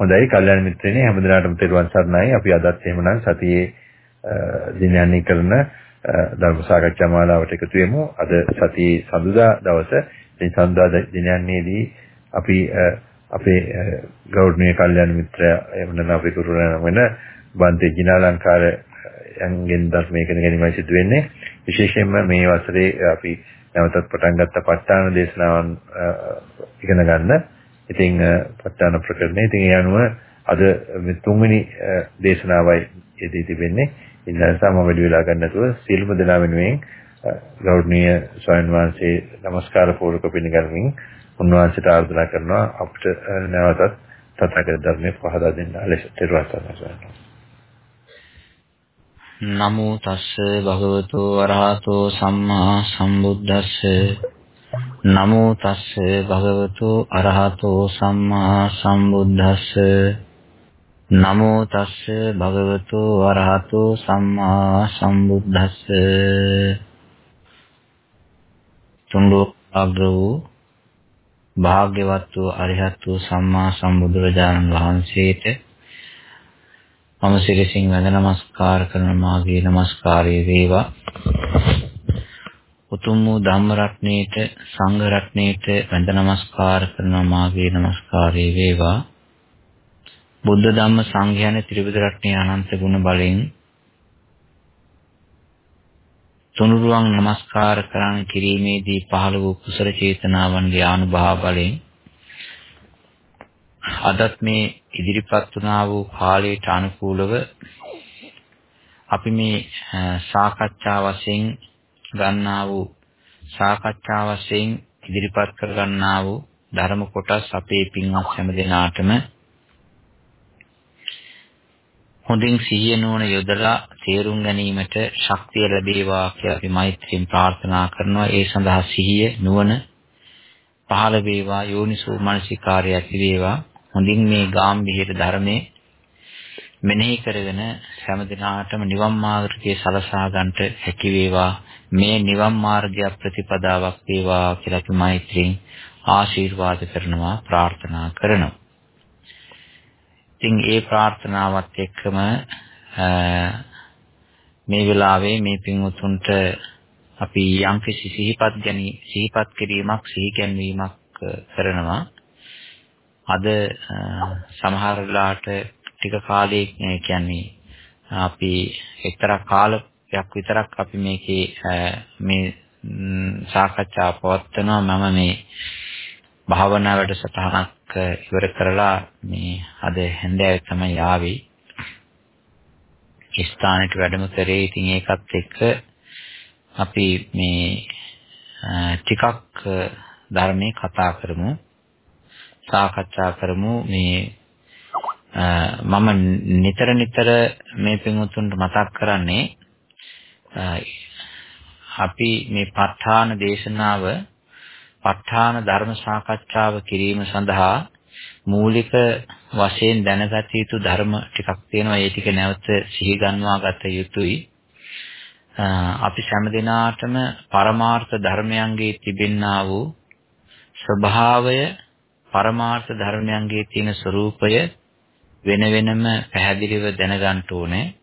හොඳයි කල්‍යාණ මිත්‍රයනි හැමදෙනාටම තෙරුවන් සරණයි. අපි අදත් එහෙමනම් සතියේ දිනයන්හි කරන ධර්ම සාකච්ඡා මාලාවට එකතු වෙමු. අද සතියේ සඳුදා දවස. ඉතින් සඳුදා දිනයන්හිදී අපි අපේ ගෞරවනීය කල්‍යාණ මිත්‍රයා එහෙම නැත්නම් අපේ ගුරුවරයා වෙන බන්තේ ජිනාලංකාර යන්ගෙන් ධර්මයේ ඉගෙන ගැනීමයි සිදු වෙන්නේ. විශේෂයෙන්ම මේ වසරේ අපි නැවතත් පටන් ගත්ත ප ဋ ාණ දේශනාවන් ඉගෙන ගන්න. ඉතින් පට්ඨාන ප්‍රකරණය. ඉතින් ඒ අනුව අද මේ තුන්වෙනි දේශනාවයි යෙදී තිබෙන්නේ. ඉතින් දැන් මම වැඩි වෙලා ගන්න නැතුව සීලම දලා වෙනුවෙන් ගෞරවනීය ස්වාමීන් වහන්සේ নমස්කාර පූර්වක පිළිගනිමින් උන්වහන්සේට ආරාධනා කරනවා අපිට නැවතත් තථාගත ධර්මයේ පහදා දෙන්න ලෙස තිරුවන් නමෝ තස්ස භගවතු වරහතෝ සම්මා සම්බුද්දස්ස නමෝ තස්ස භගවතු අරහතෝ සම්මා සම්බුද්දස්ස. නමෝ තස්ස භගවතු වරහතෝ සම්මා සම්බුද්දස්ස. තුන්ලෝක අග්‍ර වූ භාග්‍යවත් වූ අරිහත් වූ සම්මා සම්බුදුරජාණන් වහන්සේට මම සිරසින් වැඳ නමස්කාර කරන මාගේ නමස්කාරය වේවා. උතුම් වූ ධම්ම රත්නයේට සංඝ රත්නයේට වැඳ නමස්කාර කරන මාගේ නමස්කාරය වේවා. බුද්ධ ධම්ම සංඝ යන ත්‍රිවිධ රත්නයේ අනන්ත ගුණ බලෙන් තුනුරුවන් নমස්කාර කරන කිරීමේදී පහළ වූ කුසල චේතනාවන්ගේ ආනුභාව බලයෙන් අදත් මේ ඉදිරිපත් වුණා වූ කාලයට අනුකූලව අපි මේ සාකච්ඡා වශයෙන් ගන්නා වූ සාකච්ඡා වශයෙන් ඉදිරිපත් කර ගන්නා වූ ධර්ම කොටස් අපේ පින්වත් හැම දෙනාටම හොඳින් සිහිය නුවණ යොදලා තේරුම් ගැනීමට ශක්තිය ලැබේවා කියලා අපි මෛත්‍රියෙන් ප්‍රාර්ථනා කරනවා. ඒ සඳහා සිහිය නුවණ පහළ වේවා යෝනිසෝ මනසිකාර්ය ඇති වේවා. හොඳින් මේ ගාම්භීර ධර්මයේ මෙනෙහි කරගෙන හැම දිනාටම නිවන් මාර්ගයේ සලසා ගන්නට හැකි වේවා. මේ නිවන් මාර්ගය ප්‍රතිපදාවක් වේවා කියලා අපි මෛත්‍රියෙන් ආශිර්වාද කරනවා ප්‍රාර්ථනා කරනවා. ඉතින් ඒ ප්‍රාර්ථනාවත් එක්කම මේ වෙලාවේ මේ පින්වතුන්ට අපි යම්කිසි සිහිපත් ගැනී සිහිපත් කිරීමක් සිහි ගැන්වීමක් කරනවා. අද සමහර වෙලාවට ටික කාලයක් කියන්නේ අපි එක්තරා කාලයක් විතරක් අපි මේකේ මේ සාකච්ඡා පවත්වනවා මම මේ භාවනා වැඩසටහනක් ඉවර කරලා මේ අද හැන්දෑවේ තමයි ආවේ. ස්ථානෙට වැඩම කරේ. ඉතින් ඒකත් එක්ක අපි මේ ටිකක් ධර්මයේ කතා කරමු. සාකච්ඡා කරමු මේ මම නිතර නිතර මේ පින්වතුන්ට මතක් කරන්නේ අපි මේ ප ဋ ාණ දේශනාව ප ဋ ාණ ධර්ම සාකච්ඡාව කිරීම සඳහා මූලික වශයෙන් දැනගත යුතු ධර්ම ටිකක් තියෙනවා. ඒ ටික නැවත සිහි ගන්වා ගත යුතුයි. අපි හැම දිනාටම පරමාර්ථ ධර්මයන්ගේ තිබෙන්නා වූ ස්වභාවය පරමාර්ථ ධර්මයන්ගේ තියෙන ස්වરૂපය වෙන වෙනම පැහැදිලිව දැනගන්න ඕනේ.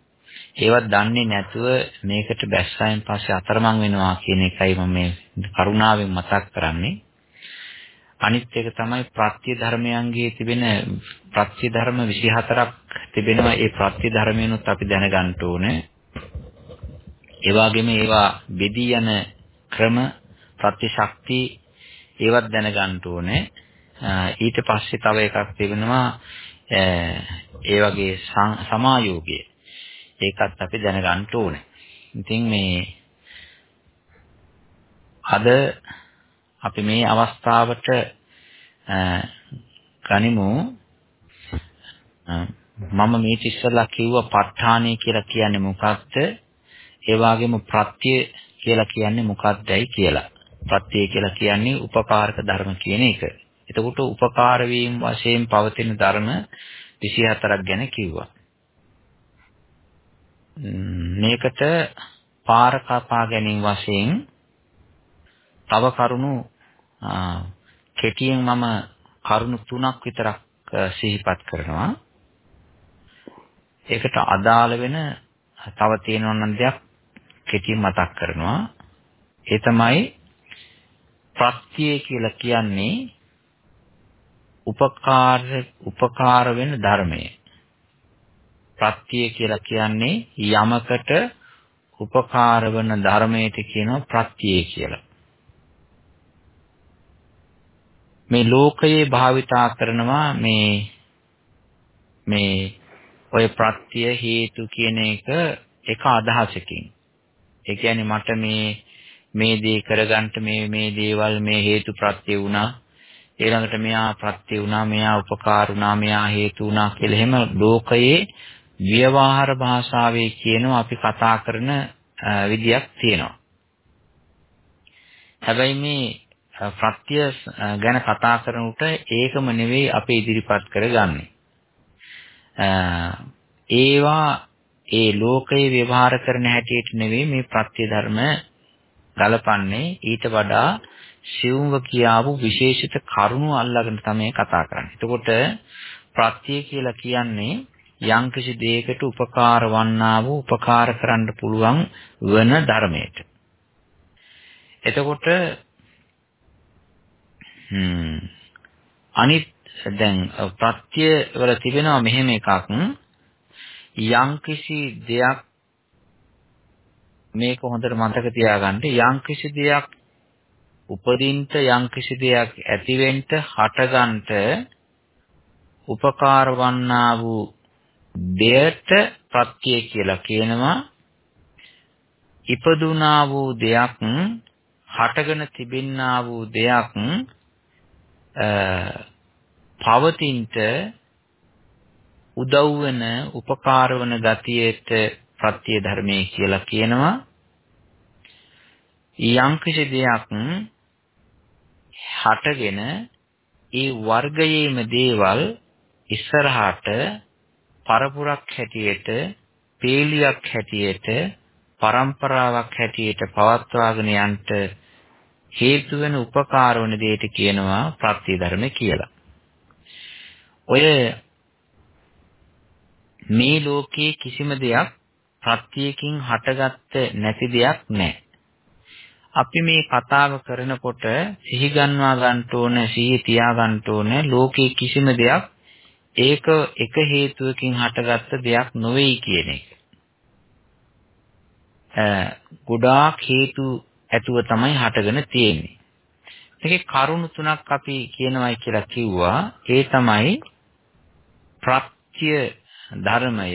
ඒවත් දන්නේ නැතුව මේකට බැස්සයින් පස්සේ අතරමං වෙනවා කියන එකයි මම මේ කරුණාවෙන් මතක් කරන්නේ. අනිත් එක තමයි ප්‍රත්‍ය ධර්මයන්ගේ තිබෙන ප්‍රත්‍ය ධර්ම 24ක් තිබෙනවා. ඒ ප්‍රත්‍ය ධර්මයන්ොත් අපි දැනගන්න ඕනේ. ඒ වගේම ඒවා බෙදී යන ක්‍රම ප්‍රත්‍ය ශක්ති ඒවත් දැනගන්න ඕනේ. ඊට පස්සේ තව එකක් තිබෙනවා ඒ වගේ සමායෝගය. ඒකත් අපි දැනගන්න ඕනේ. ඉතින් මේ අද අපි මේ අවස්ථාවට ගනිමු මම මේ ඉස්සෙල්ලා කිව්වා ප ဋ ාණේ කියලා කියන්නේ මොකක්ද? ඒ වගේම ප්‍රත්‍ය කියලා කියන්නේ මොකක්දයි කියලා. ප්‍රත්‍ය කියලා කියන්නේ උපකාරක ධර්ම කියන එක. එතකොට උපකාර වීම වශයෙන් පවතින ධර්ම 24ක් ගැන කිව්වා. මේකට පාර කපා ගැනීම වශයෙන් තව කරුණු කෙටියෙන් මම කරුණු තුනක් විතරක් සිහිපත් කරනවා. ඒකට අදාළ වෙන තව තියෙනවා නම් දෙයක් කෙටි මතක් කරනවා. ඒ තමයි ප්‍රත්‍ය කියලා කියන්නේ උපකාර උපකාර වෙන ධර්මය. ප්‍රත්‍ය කියලා කියන්නේ යමකට උපකාර වන ධර්මයට කියනවා ප්‍රත්‍ය කියලා. මේ ලෝකයේ භාවිතා කරනවා මේ මේ ඔය ප්‍රත්‍ය හේතු කියන එක එක අදහසකින්. ඒ කියන්නේ මට මේ මේ දේ කරගන්න මේ මේ දේවල් මේ හේතු ප්‍රත්‍ය වුණා. ඊළඟට මෙයා ප්‍රත්‍ය වුණා, මෙයා උපකාර වුණා, මෙයා හේතු වුණා කියලා එහෙම ලෝකයේ ව්‍යවහාර භාෂාවේ කියනවා අපි කතා කරන විදියක් තියෙනවා. හැබැයි මේ ප්‍රත්‍ය ගැන කතා කරනකොට ඒකම නෙවෙයි අපි ඉදිරිපත් කරගන්නේ. ඒවා ඒ ලෝකයේ ව්‍යවහාර කරන හැටියට නෙවෙයි මේ ප්‍රත්‍ය ධර්ම ගලපන්නේ ඊට වඩා සිවුම්ව කියාවු විශේෂිත කරුණු අල්ලාගෙන තමයි කතා කරන්නේ. එතකොට ප්‍රත්‍ය කියලා කියන්නේ යම්කිසි දෙයකට උපකාර වන්නා වූ උපකාර කරන්න පුළුවන් වන ධර්මයට. එතකොට හ්ම් අනිත් දැන් ප්‍රත්‍ය වල තිබෙනවා මෙහෙම එකක් යම්කිසි දෙයක් මේක හොඳට මතක තියාගන්න යම්කිසි දෙයක් උපදින්ට යම්කිසි දෙයක් ඇතිවෙන්න හටගන්න උපකාර වන්නා වූ දෙයට ප්‍රත්‍ය කියලා කියනවා. ඉපදුනා වූ දෙයක් හටගෙන තිබෙන්නා වූ දෙයක් පවතින්ට උදව් වෙන උපකාර වන ගතියට ප්‍රත්‍ය ධර්මයේ කියලා කියනවා. යම් කිසි දෙයක් හටගෙන ඒ වර්ගයේම දේවල් ඉස්සරහට පරපුරක් හැටියට පේලියක් හැටියට પરම්පරාවක් හැටියට පවත්වාගෙන යන්නට හේතු වෙන උපකාර වන දෙයට කියනවා ප්‍රත්‍ය ධර්ම කියලා. ඔය මේ ලෝකයේ කිසිම දෙයක් ප්‍රත්‍යයෙන් හටගත්ත නැති දෙයක් නැහැ. අපි මේ කතාව කරනකොට සිහි ගන්වා ගන්න ඕන සිහි තියා ගන්න ඕන ලෝකයේ කිසිම දෙයක් ඒක එක හේතුවකින් හටගත්ත දෙයක් නොවේයි කියන එක. ගොඩාක් හේතු ඇතුව තමයි හටගෙන තියෙන්නේ. මේකේ කරුණු තුනක් අපි කියනවායි කියලා කිව්වා. ඒ තමයි ප්‍රත්‍ය ධර්මය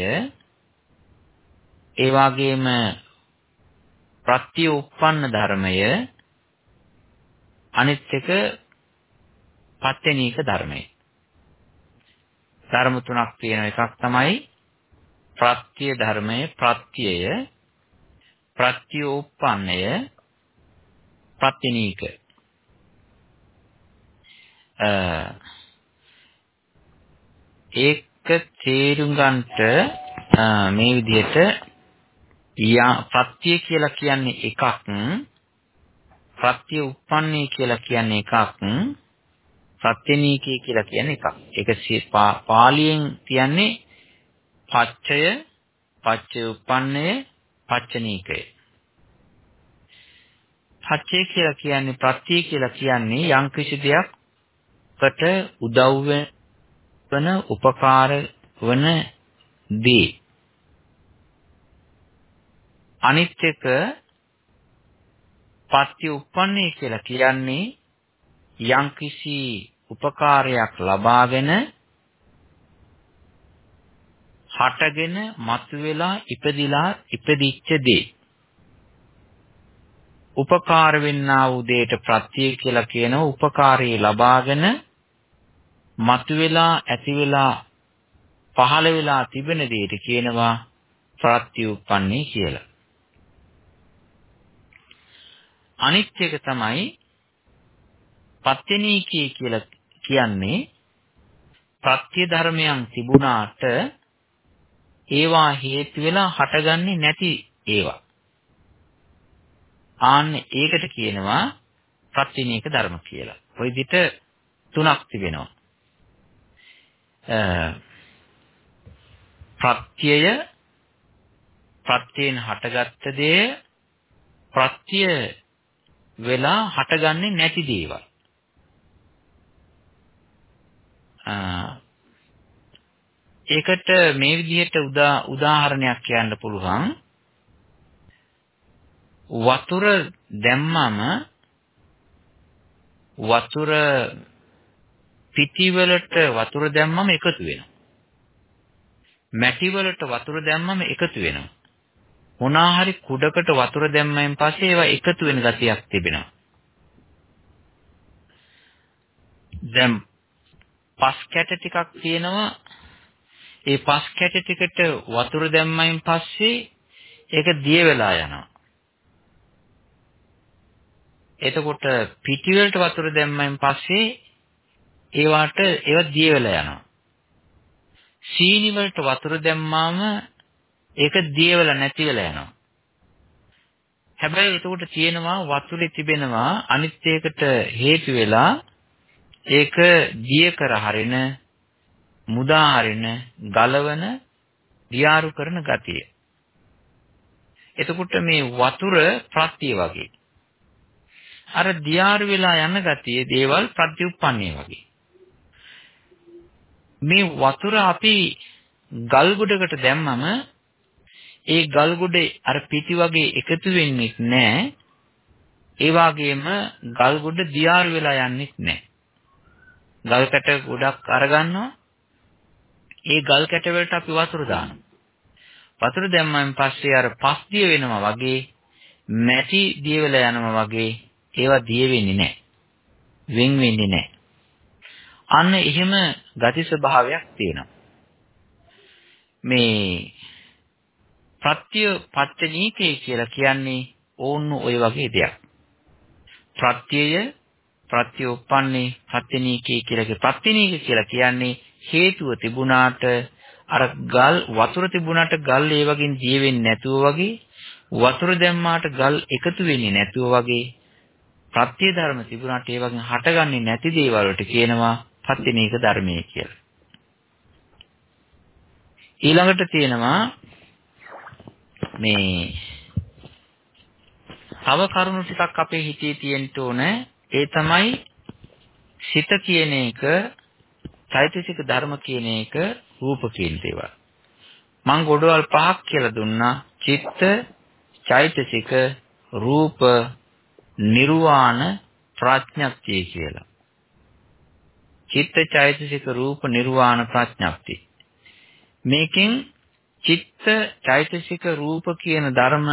ඒ වගේම ප්‍රත්‍ය උප්පන්න ධර්මය අනිත් එක පත්‍යනීක ධර්මය. ධර්ම තුනක් තියෙන එකක් තමයි ප්‍රත්‍ය ධර්මය ප්‍රත්‍යය ප්‍රත්‍යෝපන්නය ප්‍රත්‍යනීක. ඒක තේරුම් ගන්නට මේ විදිහට යා ප්‍රත්‍ය කියලා කියන්නේ එකක් ප්‍රත්‍ය උප්පන්නේ කියලා කියන්නේ එකක් ප්‍රත්‍යනීකී කියලා කියන්නේ එකක්. ඒක පාලියෙන් කියන්නේ පච්චය පච්චය උප්පන්නේ පච්චනීකය. පච්චය කියලා කියන්නේ ප්‍රත්‍ය කියලා කියන්නේ යම් කිසි දෙයක්කට උදව් වෙන උපකාර වන දේ. අනිත් එක පත්‍ය උප්පන්නේ කියලා කියන්නේ යම්කිසි උපකාරයක් ලබාගෙන හටගෙන මතුවෙලා ඉපදිලා ඉපදිච්ච දේ උපකාර වෙන්නා වූ දෙයට ප්‍රත්‍ය කියලා කියනවා උපකාරී ලබාගෙන මතුවෙලා ඇතිවෙලා පහළ වෙලා තිබෙන දෙයට කියනවා ප්‍රත්‍යඋප්පන්නේ කියලා. අනිත් එක තමයි පත්‍යනීකී කියලා කියන්නේ ප්‍රත්‍ය ධර්මයන් තිබුණාට ඒවා හේතු වෙලා හටගන්නේ නැති ඒවා. ආන්න ඒකට කියනවා ප්‍රත්‍යනීක ධර්ම කියලා. ওই විදිහට තුනක් තිබෙනවා. ප්‍රත්‍යය ප්‍රත්‍යයෙන් හටගත්ත දේ ප්‍රත්‍ය වෙලා හටගන්නේ නැති දේවල්. ඒකට මේ විදිහට උදාහරණයක් කියන්න පුළුවන්. වතුර දැම්මම වතුර පිටි වලට වතුර දැම්මම එකතු වෙනවා. මැටි වලට වතුර දැම්මම එකතු වෙනවා. මොනවා හරි කුඩකට වතුර දැම්මෙන් පස්සේ ඒවා එකතු වෙන ගතියක් තිබෙනවා. දැන් පස් කැට ටිකක් තියෙනවා. ඒ පස් කැට ටිකට වතුර දැම්මයින් පස්සේ ඒක දිය වෙලා යනවා. එතකොට පිටි වලට වතුර දැම්මයින් පස්සේ ඒවට ඒවා දිය වෙලා යනවා. සීනි වලට වතුර දැම්මාම ඒක දිය වෙලා නැති වෙලා යනවා. හැබැයි එතකොට තියෙනවා වතුරේ තිබෙනවා අනිත් එකට හේතු වෙලා ඒක දිය කර හරින මුදා හරින ගලවන දියාරු කරන ගතිය. එතකොට මේ වතුර ප්‍රත්‍ය වගේ. අර දියාරු වෙලා යන ගතිය දේවල් ප්‍රත්‍යুৎපන්නේ වගේ. මේ වතුර අපි ගල් ගොඩකට දැම්මම ඒ ගල් ගොඩේ අර පිටි වගේ එකතු වෙන්නේ නැහැ. ඒ වගේම ගල් ගොඩ දියාරු වෙලා යන්නේ නැහැ. ගල් කැට ගොඩක් අරගන්නවා. ඒ ගල් කැට වලට අපි වතුර දානවා. වතුර දැම්මන් පස්සේ අර පස් දිය වෙනවා වගේ මැටි දිය වෙලා යනවා වගේ ඒවා දිය වෙන්නේ නැහැ. වෙන් වෙන්නේ නැහැ. අන්න එහෙම ගති ස්වභාවයක් තියෙනවා. මේ ප්‍රත්‍ය පච්චනීකේ කියලා කියන්නේ ඕන්න ඔය වගේ දෙයක්. ප්‍රත්‍යය ප්‍රත්‍යෝපන්නේ ප්‍රත්‍යනීකේ කියලා ප්‍රත්‍යනීක කියලා කියන්නේ හේතුව තිබුණාට අර ගල් වතුර තිබුණාට ගල් ඒ වගේ දිය වෙන්නේ නැතුව වගේ වතුර දැම්මාට ගල් එකතු වෙන්නේ නැතුව වගේ ප්‍රත්‍ය ධර්ම තිබුණාට ඒ වගේ හටගන්නේ නැති දේවල් වලට කියනවා පත්තිනීක ධර්මයේ කියලා. ඊළඟට තියෙනවා මේ තව කරුණු ටිකක් අපේ හිතේ තියෙන්න ඕන ඒ තමයි සිත කියන එක චෛතසික ධර්ම කියන එක රූප කියන දේවල්. මම ගොඩවල් පහක් කියලා දුන්නා චිත්ත චෛතසික රූප නිර්වාණ ප්‍රඥප්තිය කියලා. චිත්ත චෛතසික රූප නිර්වාණ ප්‍රඥප්තිය. මේකෙන් චිත්ත චෛතසික රූප කියන ධර්ම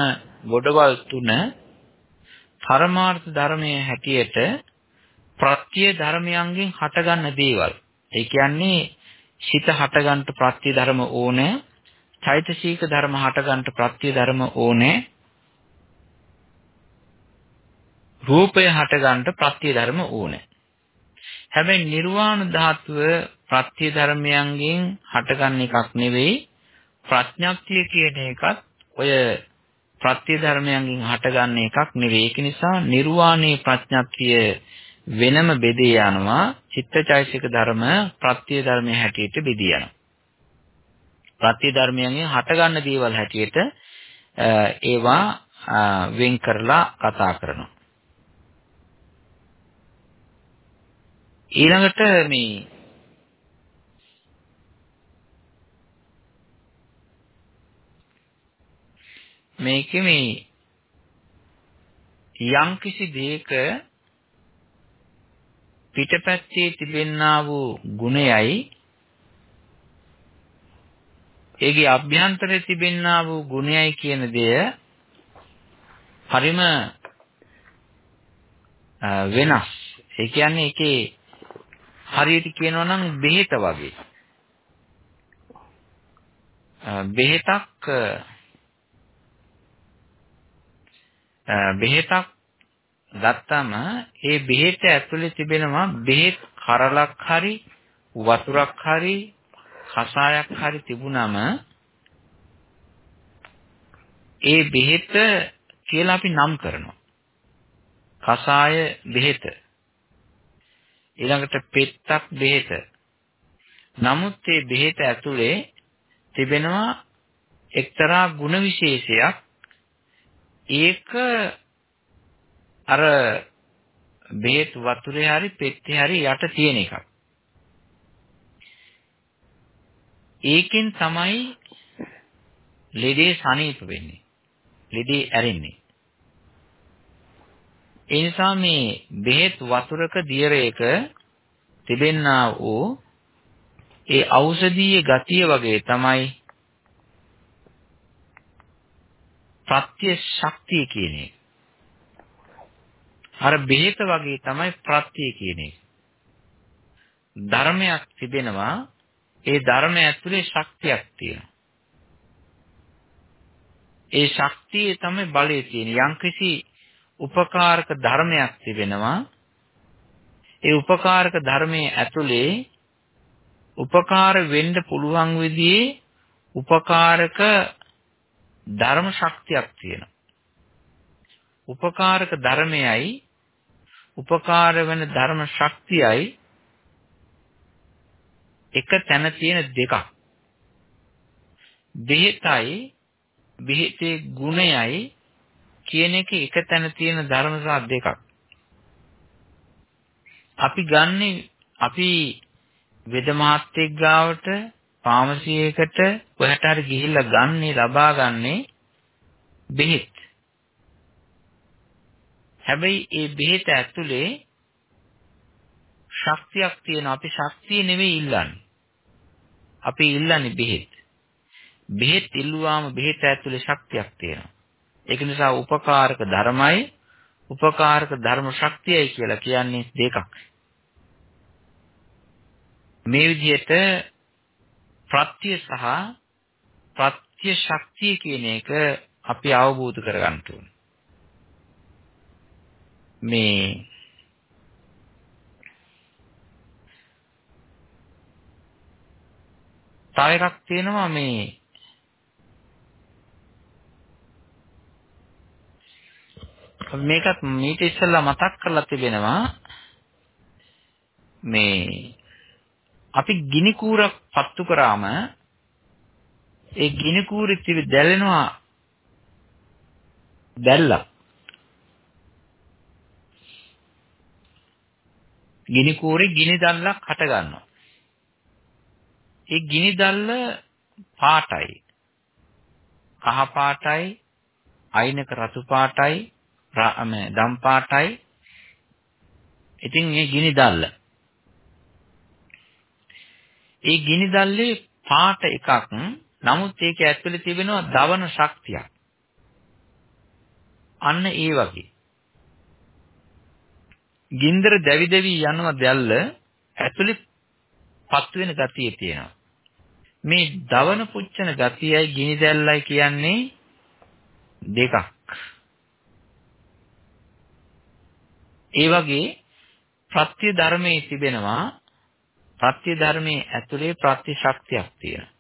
ගොඩවල් තුන පරමාර්ථ ධර්මයේ හැටියට ප්‍රත්‍ය ධර්මයන්ගෙන් හටගන්න දේවල්. ඒ කියන්නේ සිත හටගන්න ප්‍රත්‍ය ධර්ම ඕනේ. චෛතසික ධර්ම හටගන්න ප්‍රත්‍ය ධර්ම ඕනේ. රූපය හටගන්න ප්‍රත්‍ය ධර්ම ඕනේ. හැබැයි නිර්වාණ ධාතුව ප්‍රත්‍ය ධර්මයන්ගෙන් හටගන්න එකක් නෙවෙයි ප්‍රඥාක්තිය කියන එකත් ඔය ප්‍රත්‍ය ධර්මයන්ගෙන් හටගන්න එකක් නෙවෙයි. ඒක නිසා නිර්වාණේ ප්‍රඥාක්තිය වෙනම බෙදී යනවා. චිත්තචෛසික ධර්ම ප්‍රත්‍ය ධර්මයේ හැටියට බෙදී යනවා. ප්‍රත්‍ය ධර්මයන්ගෙන් හටගන්න දේවල් හැටියට ඒවා වෙන් කරලා කතා කරනවා. ඊළඟට මේ මේකේ මේ යම්කිසි දෙයක පිටපැත්තේ තිබෙන්නා වූ ගුණයයි ඒගේ අභ්‍යන්තරයේ තිබෙන්නා වූ ගුණයයි කියන දෙය හරිම වෙනස්. ඒ කියන්නේ ඒකේ හරියට කියනවා නම් බෙහෙත වගේ. බෙහෙතක් බෙහෙතක් ගත්තම ඒ බෙහෙත ඇතුලේ තිබෙනවා බෙහෙත් කරලක් හරි වතුරක් හරි කසායක් හරි තිබුණම ඒ බෙහෙත කියලා අපි නම් කරනවා. කසාය බෙහෙත. ඊළඟට පෙත්තක් බෙහෙත. නමුත් මේ බෙහෙත ඇතුලේ තිබෙනවා එක්තරා ಗುಣ විශේෂයක්. ඒක අර බෙහෙත් වතුරේ හරි පෙත්තේ හරි යට තියෙන එකක්. ඒකෙන් තමයි ලෙඩේ සනීප වෙන්නේ. ලෙඩේ ඇරෙන්නේ. ඒ නිසා මේ බෙහෙත් වතුරක දියරයක තිබෙන්නා වූ ඒ ඖෂධීය ගතිය වගේ තමයි ප්‍රත්‍ය ශක්තිය කියන එක. අර බෙහෙත වගේ තමයි ප්‍රත්‍ය කියන එක. ධර්මයක් තිබෙනවා ඒ ධර්මය ඇතුලේ ශක්තියක් තියෙනවා. ඒ ශක්තියේ තමයි බලය තියෙන්නේ. යම්කිසි උපකාරක ධර්මයක් තිබෙනවා. ඒ උපකාරක ධර්මයේ ඇතුලේ උපකාර වෙන්න පුළුවන් විදිහේ උපකාරක ධර්ම ශක්තියක් තියෙනවා. උපකාරක ධර්මයයි උපකාර වෙන ධර්ම ශක්තියයි එක තැන තියෙන දෙකක්. බෙහෙතයි බෙහෙතේ ගුණයයි කියන එක එක තැන තියෙන ධර්මතා දෙකක්. අපි ගන්නෙ අපි වෙද මහත්තයෙක් ගාවට ෆාමසියකට ඔයාට හරි ගිහිල්ලා ගන්නේ ලබා ගන්නේ බෙහෙත්. හැබැයි ඒ බෙහෙත ඇතුලේ ශක්තියක් තියෙනවා. අපි ශක්තිය නෙවෙයි ඉල්ලන්නේ. අපි ඉල්ලන්නේ බෙහෙත්. බෙහෙත් ඉල්ලුවාම බෙහෙත ඇතුලේ ශක්තියක් තියෙනවා. ඒක නිසා උපකාරක ධර්මයි උපකාරක ධර්ම ශක්තියයි කියලා කියන්නේ දෙකක්. මේ විදිහට ප්‍රත්‍ය සහ ප්‍රත්‍ය ශක්තිය කියන එක අපි අවබෝධ කරගන්න ඕනේ. මේ තව එකක් තියෙනවා මේ මේකත් මීට ඉස්සෙල්ලා මතක් කරලා තිබෙනවා මේ අපි ගිනි කූරක් පත්තු කරාම ඒ ගිනි කූරේ තිබි දැලෙනවා දැල්ලක් ගිනි කූරේ ගිනි දැල්ලක් හට ගන්නවා. ඒ ගිනි දැල්ල පාටයි. කහ පාටයි අයිනක රතු පාටයි දම් පාටයි. ඉතින් මේ ගිනි දැල්ල ඒ ගිනි දැල්ලේ පාට එකක් නමුත් ඒක ඇතුලේ තිබෙනවා දවන ශක්තියක්. අන්න ඒ වගේ. ගින්දර දැවි දැවි යනවා දැල්ල ඇතුලේ පත් වෙන ගතිය තියෙනවා. මේ දවන පුච්චන ගතියයි ගිනි දැල්ලයි කියන්නේ දෙකක්. ඒ වගේ ප්‍රත්‍ය ධර්මයේ තිබෙනවා ප්‍රත්‍ය ධර්මයේ ඇතුලේ ප්‍රත්‍ය ශක්තියක් තියෙනවා.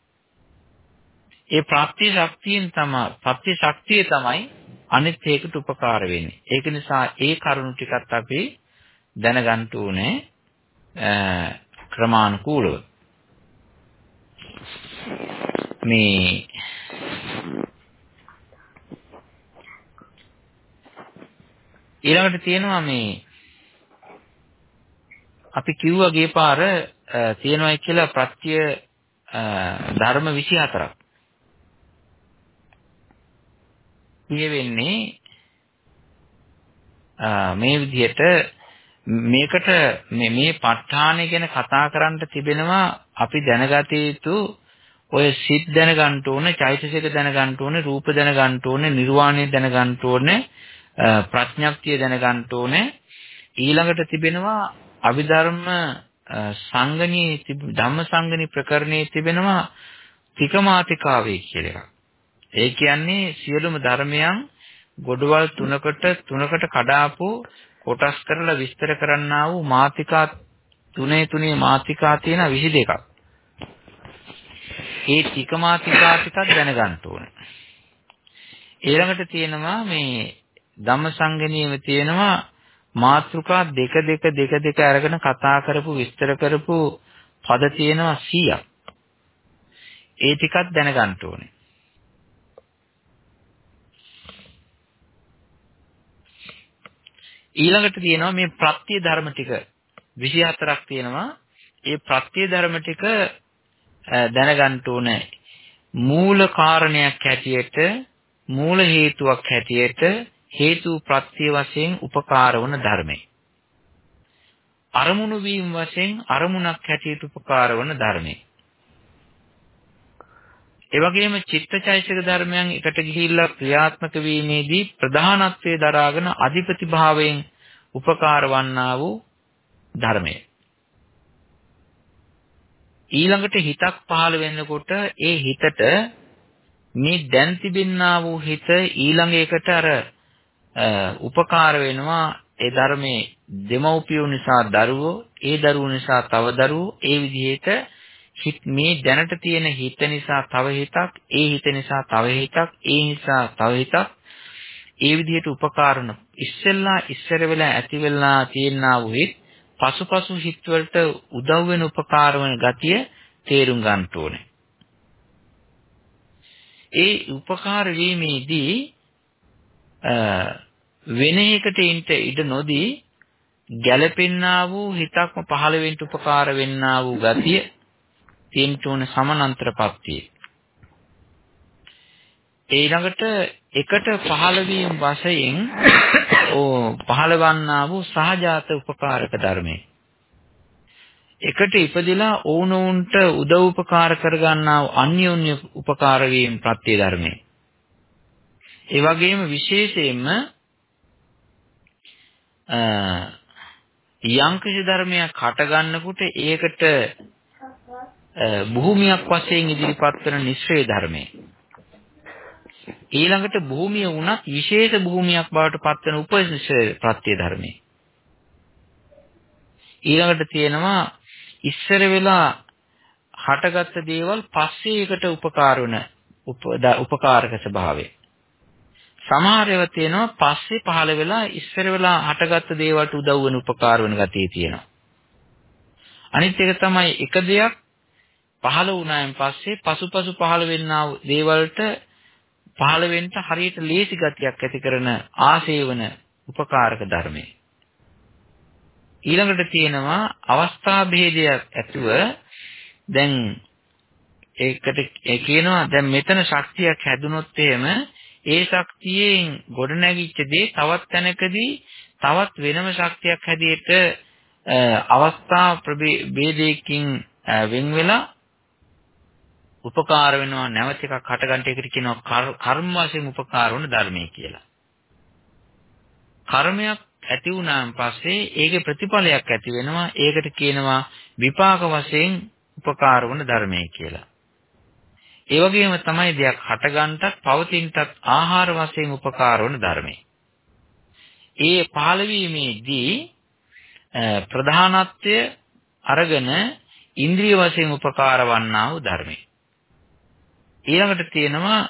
ඒ ප්‍රත්‍ය ශක්තියෙන් තමයි ප්‍රත්‍ය ශක්තිය තමයි අනිත් ඒකට උපකාර වෙන්නේ. ඒක නිසා ඒ කරුණු ටිකත් අපි දැනගන්න ඕනේ ක්‍රමානුකූලව. මේ ඊළඟට තියෙනවා මේ අපි කිව්වා ගිය පාර තියෙනවායි කියලා ප්‍රත්‍ය ධර්ම 24ක්. කියවෙන්නේ මේ විදිහට මේකට මේ මේ ප ဋ ාණය ගැන කතා කරන්න තිබෙනවා අපි දැනගත යුතු ඔය සිත් දැනගන්න ඕනේ, චෛතසික දැනගන්න ඕනේ, රූප දැනගන්න ඕනේ, නිර්වාණය දැනගන්න ඕනේ, ප්‍රඥප්තිය දැනගන්න ඕනේ. ඊළඟට තිබෙනවා අභිධර්ම සංගණී ධම්ම සංගණී ප්‍රකරණයේ තිබෙනවා තිකමාතිකාවේ කියලා එකක්. ඒ කියන්නේ සියලුම ධර්මයන් ගොඩවල් තුනකට තුනකට කඩාපු කොටස් කරලා විස්තර කරන්නා වූ මාතිකා තුනේ තුනේ මාතිකා තියෙන 22ක්. ඒ තිකමාතිකා ටිකක් දැනගන්න ඕනේ. ඊළඟට තියෙනවා මේ ධම්මසංගණියෙම තියෙනවා මාත්‍රිකා දෙක දෙක දෙක දෙක අරගෙන කතා කරපු විස්තර කරපු පද තියෙනවා 100ක්. ඒ ටිකක් දැනගන්න ඕනේ. ඊළඟට තියෙනවා මේ ප්‍රත්‍ය ධර්ම ටික 24ක් තියෙනවා. ඒ ප්‍රත්‍ය ධර්ම ටික දැනගන්න ඕනේ. මූල කාරණයක් හැටියට මූල හේතුවක් හැටියට හේතු ප්‍රත්‍ය වශයෙන් උපකාර වන ධර්මයි. අරමුණු වීම වශයෙන් අරමුණක් හැටියට උපකාර වන ධර්මයි. ඒ වගේම චිත්තචෛතසික ධර්මයන් එකට ගිහිල්ලා ක්‍රියාත්මක වීමේදී ප්‍රධානත්වයේ දරාගෙන අධිපති භාවයෙන් උපකාර වන්නා වූ ධර්මය. ඊළඟට හිතක් පහළ වෙනකොට ඒ හිතට මේ දැන් තිබෙන්නා වූ හිත ඊළඟ එකට අර උපකාර වෙනවා ඒ ධර්මයේ දෙමව්පියෝ නිසා දරුවෝ ඒ දරුවෝ නිසා තව දරුවෝ ඒ විදිහට හිත මේ දැනට තියෙන හිත නිසා තව හිතක් ඒ හිත නිසා තව හිතක් ඒ නිසා තව හිතක් ඒ විදිහට උපකාරන ඉස්සෙල්ලා ඉස්සර වෙලා ඇති වෙලා තියෙනා වූ හිත පසුපසු හිත වලට උදව් වෙන උපකාර වෙන ගතිය තේරුම් ගන්න ඕනේ. ඒ උපකාර වීමේදී වෙන එකට ඉන්න ඉඩ නොදී ගැළපෙන්නා වූ හිතක්ම පහළ වෙන්න උපකාර වෙන්නා වූ ගතිය තියෙන්න ඕන සමානතරපත්තිය. ඊළඟට එකට පහළ වීම වශයෙන් ඕ පහළවන්නා වූ සහජාත උපකාරක ධර්මයේ එකට ඉපදිලා ඕනෝන්ට උදව් උපකාර කරගන්නා වූ අන්‍යෝන්‍ය උපකාර වීම ප්‍රත්‍ය ධර්මයේ ඒ වගේම විශේෂයෙන්ම යංකෂ ධර්මයක් හට ගන්නකොට ඒකට භූමියක් වශයෙන් ඉදිරිපත් කරන නිශ්චය ධර්මයේ. ඊළඟට භූමිය වුණත් විශේෂ භූමියක් බවට පත්වන උපනිෂය ප්‍රත්‍ය ධර්මයේ. ඊළඟට තියෙනවා ඉස්සර වෙලා හටගත්ත දේවල් පස්සේ එකට උපකාර වන උපකාරක ස්වභාවය. සමහර ඒවා තියෙනවා පස්සේ පහළ වෙලා ඉස්සර වෙලා හටගත්ත දේවල්ට උදව් වෙන උපකාර වෙන ගතිය තියෙනවා. අනිත් එක තමයි එක දෙයක් පහළ වුණායින් පස්සේ පසුපසු පහළ වෙන්නා දේවල්ට පහළ වෙන්න හරියට ලේසි ගතියක් ඇති කරන ආශේවන උපකාරක ධර්මයේ. ඊළඟට තියෙනවා අවස්ථා භේදයක් ඇතුව දැන් ඒකට ඒ කියනවා දැන් මෙතන ශක්තියක් හැදුනොත් එහෙම ඒ ශක්තියෙන් ගොඩනැගිච්ච දේ තවත් තැනකදී තවත් වෙනම ශක්තියක් හැටියට අවස්ථා ප්‍රභේදයකින් වෙන් වෙලා උපකාර වෙනවා නැවත එකක් හටගන්න එකට කියනවා කර්ම වශයෙන් උපකාර වන ධර්මයේ කියලා. කර්මයක් ඇති වුණාන් පස්සේ ඒකේ ප්‍රතිඵලයක් ඇති වෙනවා. ඒකට කියනවා විපාක වශයෙන් උපකාර වන ධර්මයේ කියලා. ඒ වගේම තමයි දෙයක් හටගන්නටත් පවතිනටත් ආහාර වශයෙන් උපකාර වන ධර්මයේ. ඒ පහළවීමේදී ප්‍රධානත්වය අරගෙන ඉන්ද්‍රිය වශයෙන් උපකාර වන්නා වූ ධර්මයේ. ඊළඟට තියෙනවා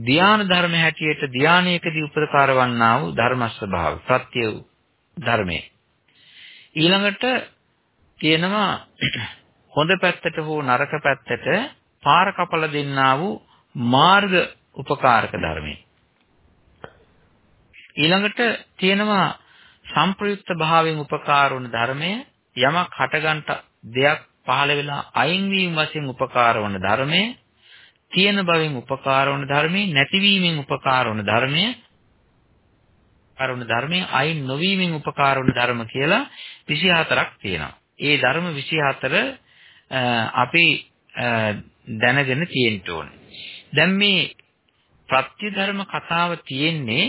ධ්‍යාන ධර්ම හැටියට ධ්‍යානයකදී උපකාර වන්නා වූ ධර්ම ස්වභාව ප්‍රත්‍ය ධර්මයේ ඊළඟට තියෙනවා හොඳ පැත්තට හෝ නරක පැත්තට පාර කපල දෙන්නා වූ මාර්ග උපකාරක ධර්මයේ ඊළඟට තියෙනවා සම්ප්‍රයුක්ත භාවයෙන් උපකාර වන ධර්මය යමක් හටගන්ට දෙයක් පහළ වෙලා අයින් වීම වශයෙන් උපකාර වන ධර්මයේ තියෙන බවෙන් උපකාර වන ධර්මයේ නැතිවීමෙන් උපකාර වන ධර්මයේ කරුණ ධර්මයේ අයින් නොවීමෙන් උපකාර වන ධර්ම කියලා 24ක් තියෙනවා. ඒ ධර්ම 24 අපි දැනගෙන තියෙන්න ඕනේ. දැන් මේ ප්‍රත්‍ය ධර්ම කතාව තියෙන්නේ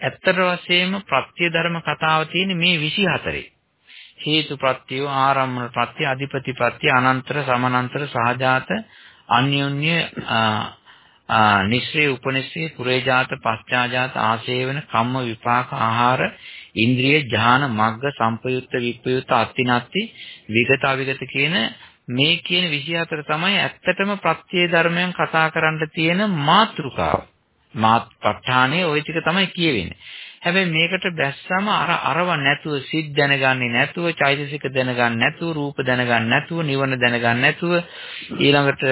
ඇත්තට වශයෙන්ම ප්‍රත්‍ය ධර්ම කතාව තියෙන්නේ මේ 24. හේතු ප්‍රත්‍ය, ආරම්භන ප්‍රත්‍ය, අධිපති ප්‍රත්‍ය, අනන්තර, සමානන්තර, සහජාත, අන්‍යෝන්‍ය නිශ්‍රේ උපනිශ්‍රේ පුරේජාත පස්චාජාත ආශේවන කම්ම විපාක ආහාර ඉන්ද්‍රිය ඥාන මග්ග සම්පයුත්ත විප්‍රයුත්ත අත්තිනත්ති විගත අවිගත කියන මේ කියන 24 තමයි ඇත්තටම ප්‍රත්‍ය ධර්මයන් කතා කරන්න තියෙන මාතෘකාව. මාත් ප ဋ ාණේ ওই ටික තමයි කියවෙන්නේ. හැබැයි මේකට බැස්සම අර අරව නැතුව සිත් දැනගන්නේ නැතුව චෛතසික දැනගන්නේ නැතුව රූප දැනගන්නේ නැතුව නිවන දැනගන්නේ නැතුව ඊළඟට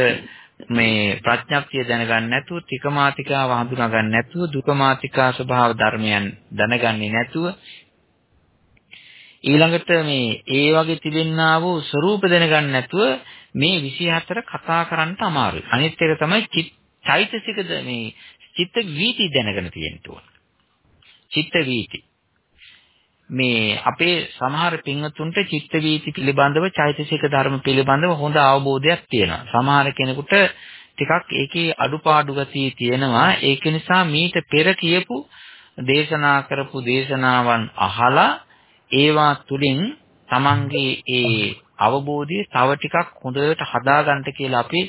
මේ ප්‍රඥප්තිය දැනගන්නේ නැතුව තිකමාතිකාව හඳුනා ගන්න නැතුව දුකමාතිකා ස්වභාව ධර්මයන් දැනගන්නේ නැතුව ඊළඟට මේ ඒ වගේ තිබෙන්නා වූ ස්වરૂප දැනගන්න නැතුව මේ 24 කතා කරන්න අමාරුයි. අනිත් එක තමයි චෛතසිකද මේ චිත්ත වීති දැනගෙන තියෙන්න ඕන. චිත්ත වීති. මේ අපේ සමහර පින්වතුන්ට චිත්ත වීති පිළිබඳව චෛතසික ධර්ම පිළිබඳව හොඳ අවබෝධයක් තියෙනවා. සමහර කෙනෙකුට ටිකක් ඒකේ අඩුපාඩු ගතිය තියෙනවා. ඒක නිසා මීට පෙර කියපු දේශනා කරපු දේශනාවන් අහලා ඒවා තුලින් තමන්ගේ ඒ අවබෝධය තව ටිකක් හොඳට හදාගන්න කියලා අපි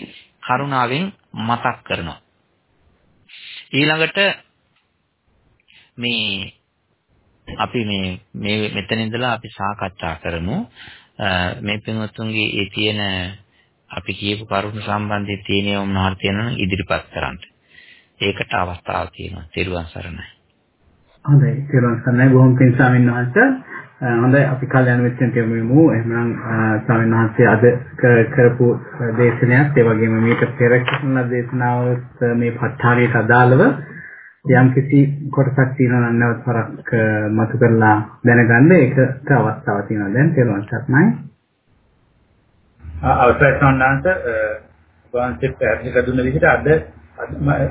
කරුණාවෙන් මතක් කරනවා. ඊළඟට මේ අපි මේ මේ මෙතන ඉඳලා අපි සාකච්ඡා කරමු මේ පින්වත්තුන්ගේ ඒ තියෙන අපි කියපු කරුණු සම්බන්ධයෙන් තියෙන උන්වහන්සේ තියෙනවා ඉදිරිපත් කරන්න. ඒකට අවස්ථාවක් තියෙනවා. තෙරුවන් සරණයි. හොඳයි. තෙරුවන් සරණයි. බොහොම පිං ස්වාමීන් වහන්සේ. හොඳයි. අපි කල්යනා මිත්‍රන් කියමු. එහෙනම් ස්වාමීන් වහන්සේ අද කරපු දේශනයත් ඒ වගේම මේක පෙර කරන දේශනාවත් මේ ප ဋ ාණයට අදාළව යම් කිසි කොටසක් තියෙනවා නම් නැවත වරක් මතු කරලා දැනගන්න. ඒකට අවස්ථාවක් තියෙනවා. දැන් තේරුම් ගන්නයි. අවසරයි සම්මානන්ත වංශිත පැහැදිලි දුන්න විදිහට අද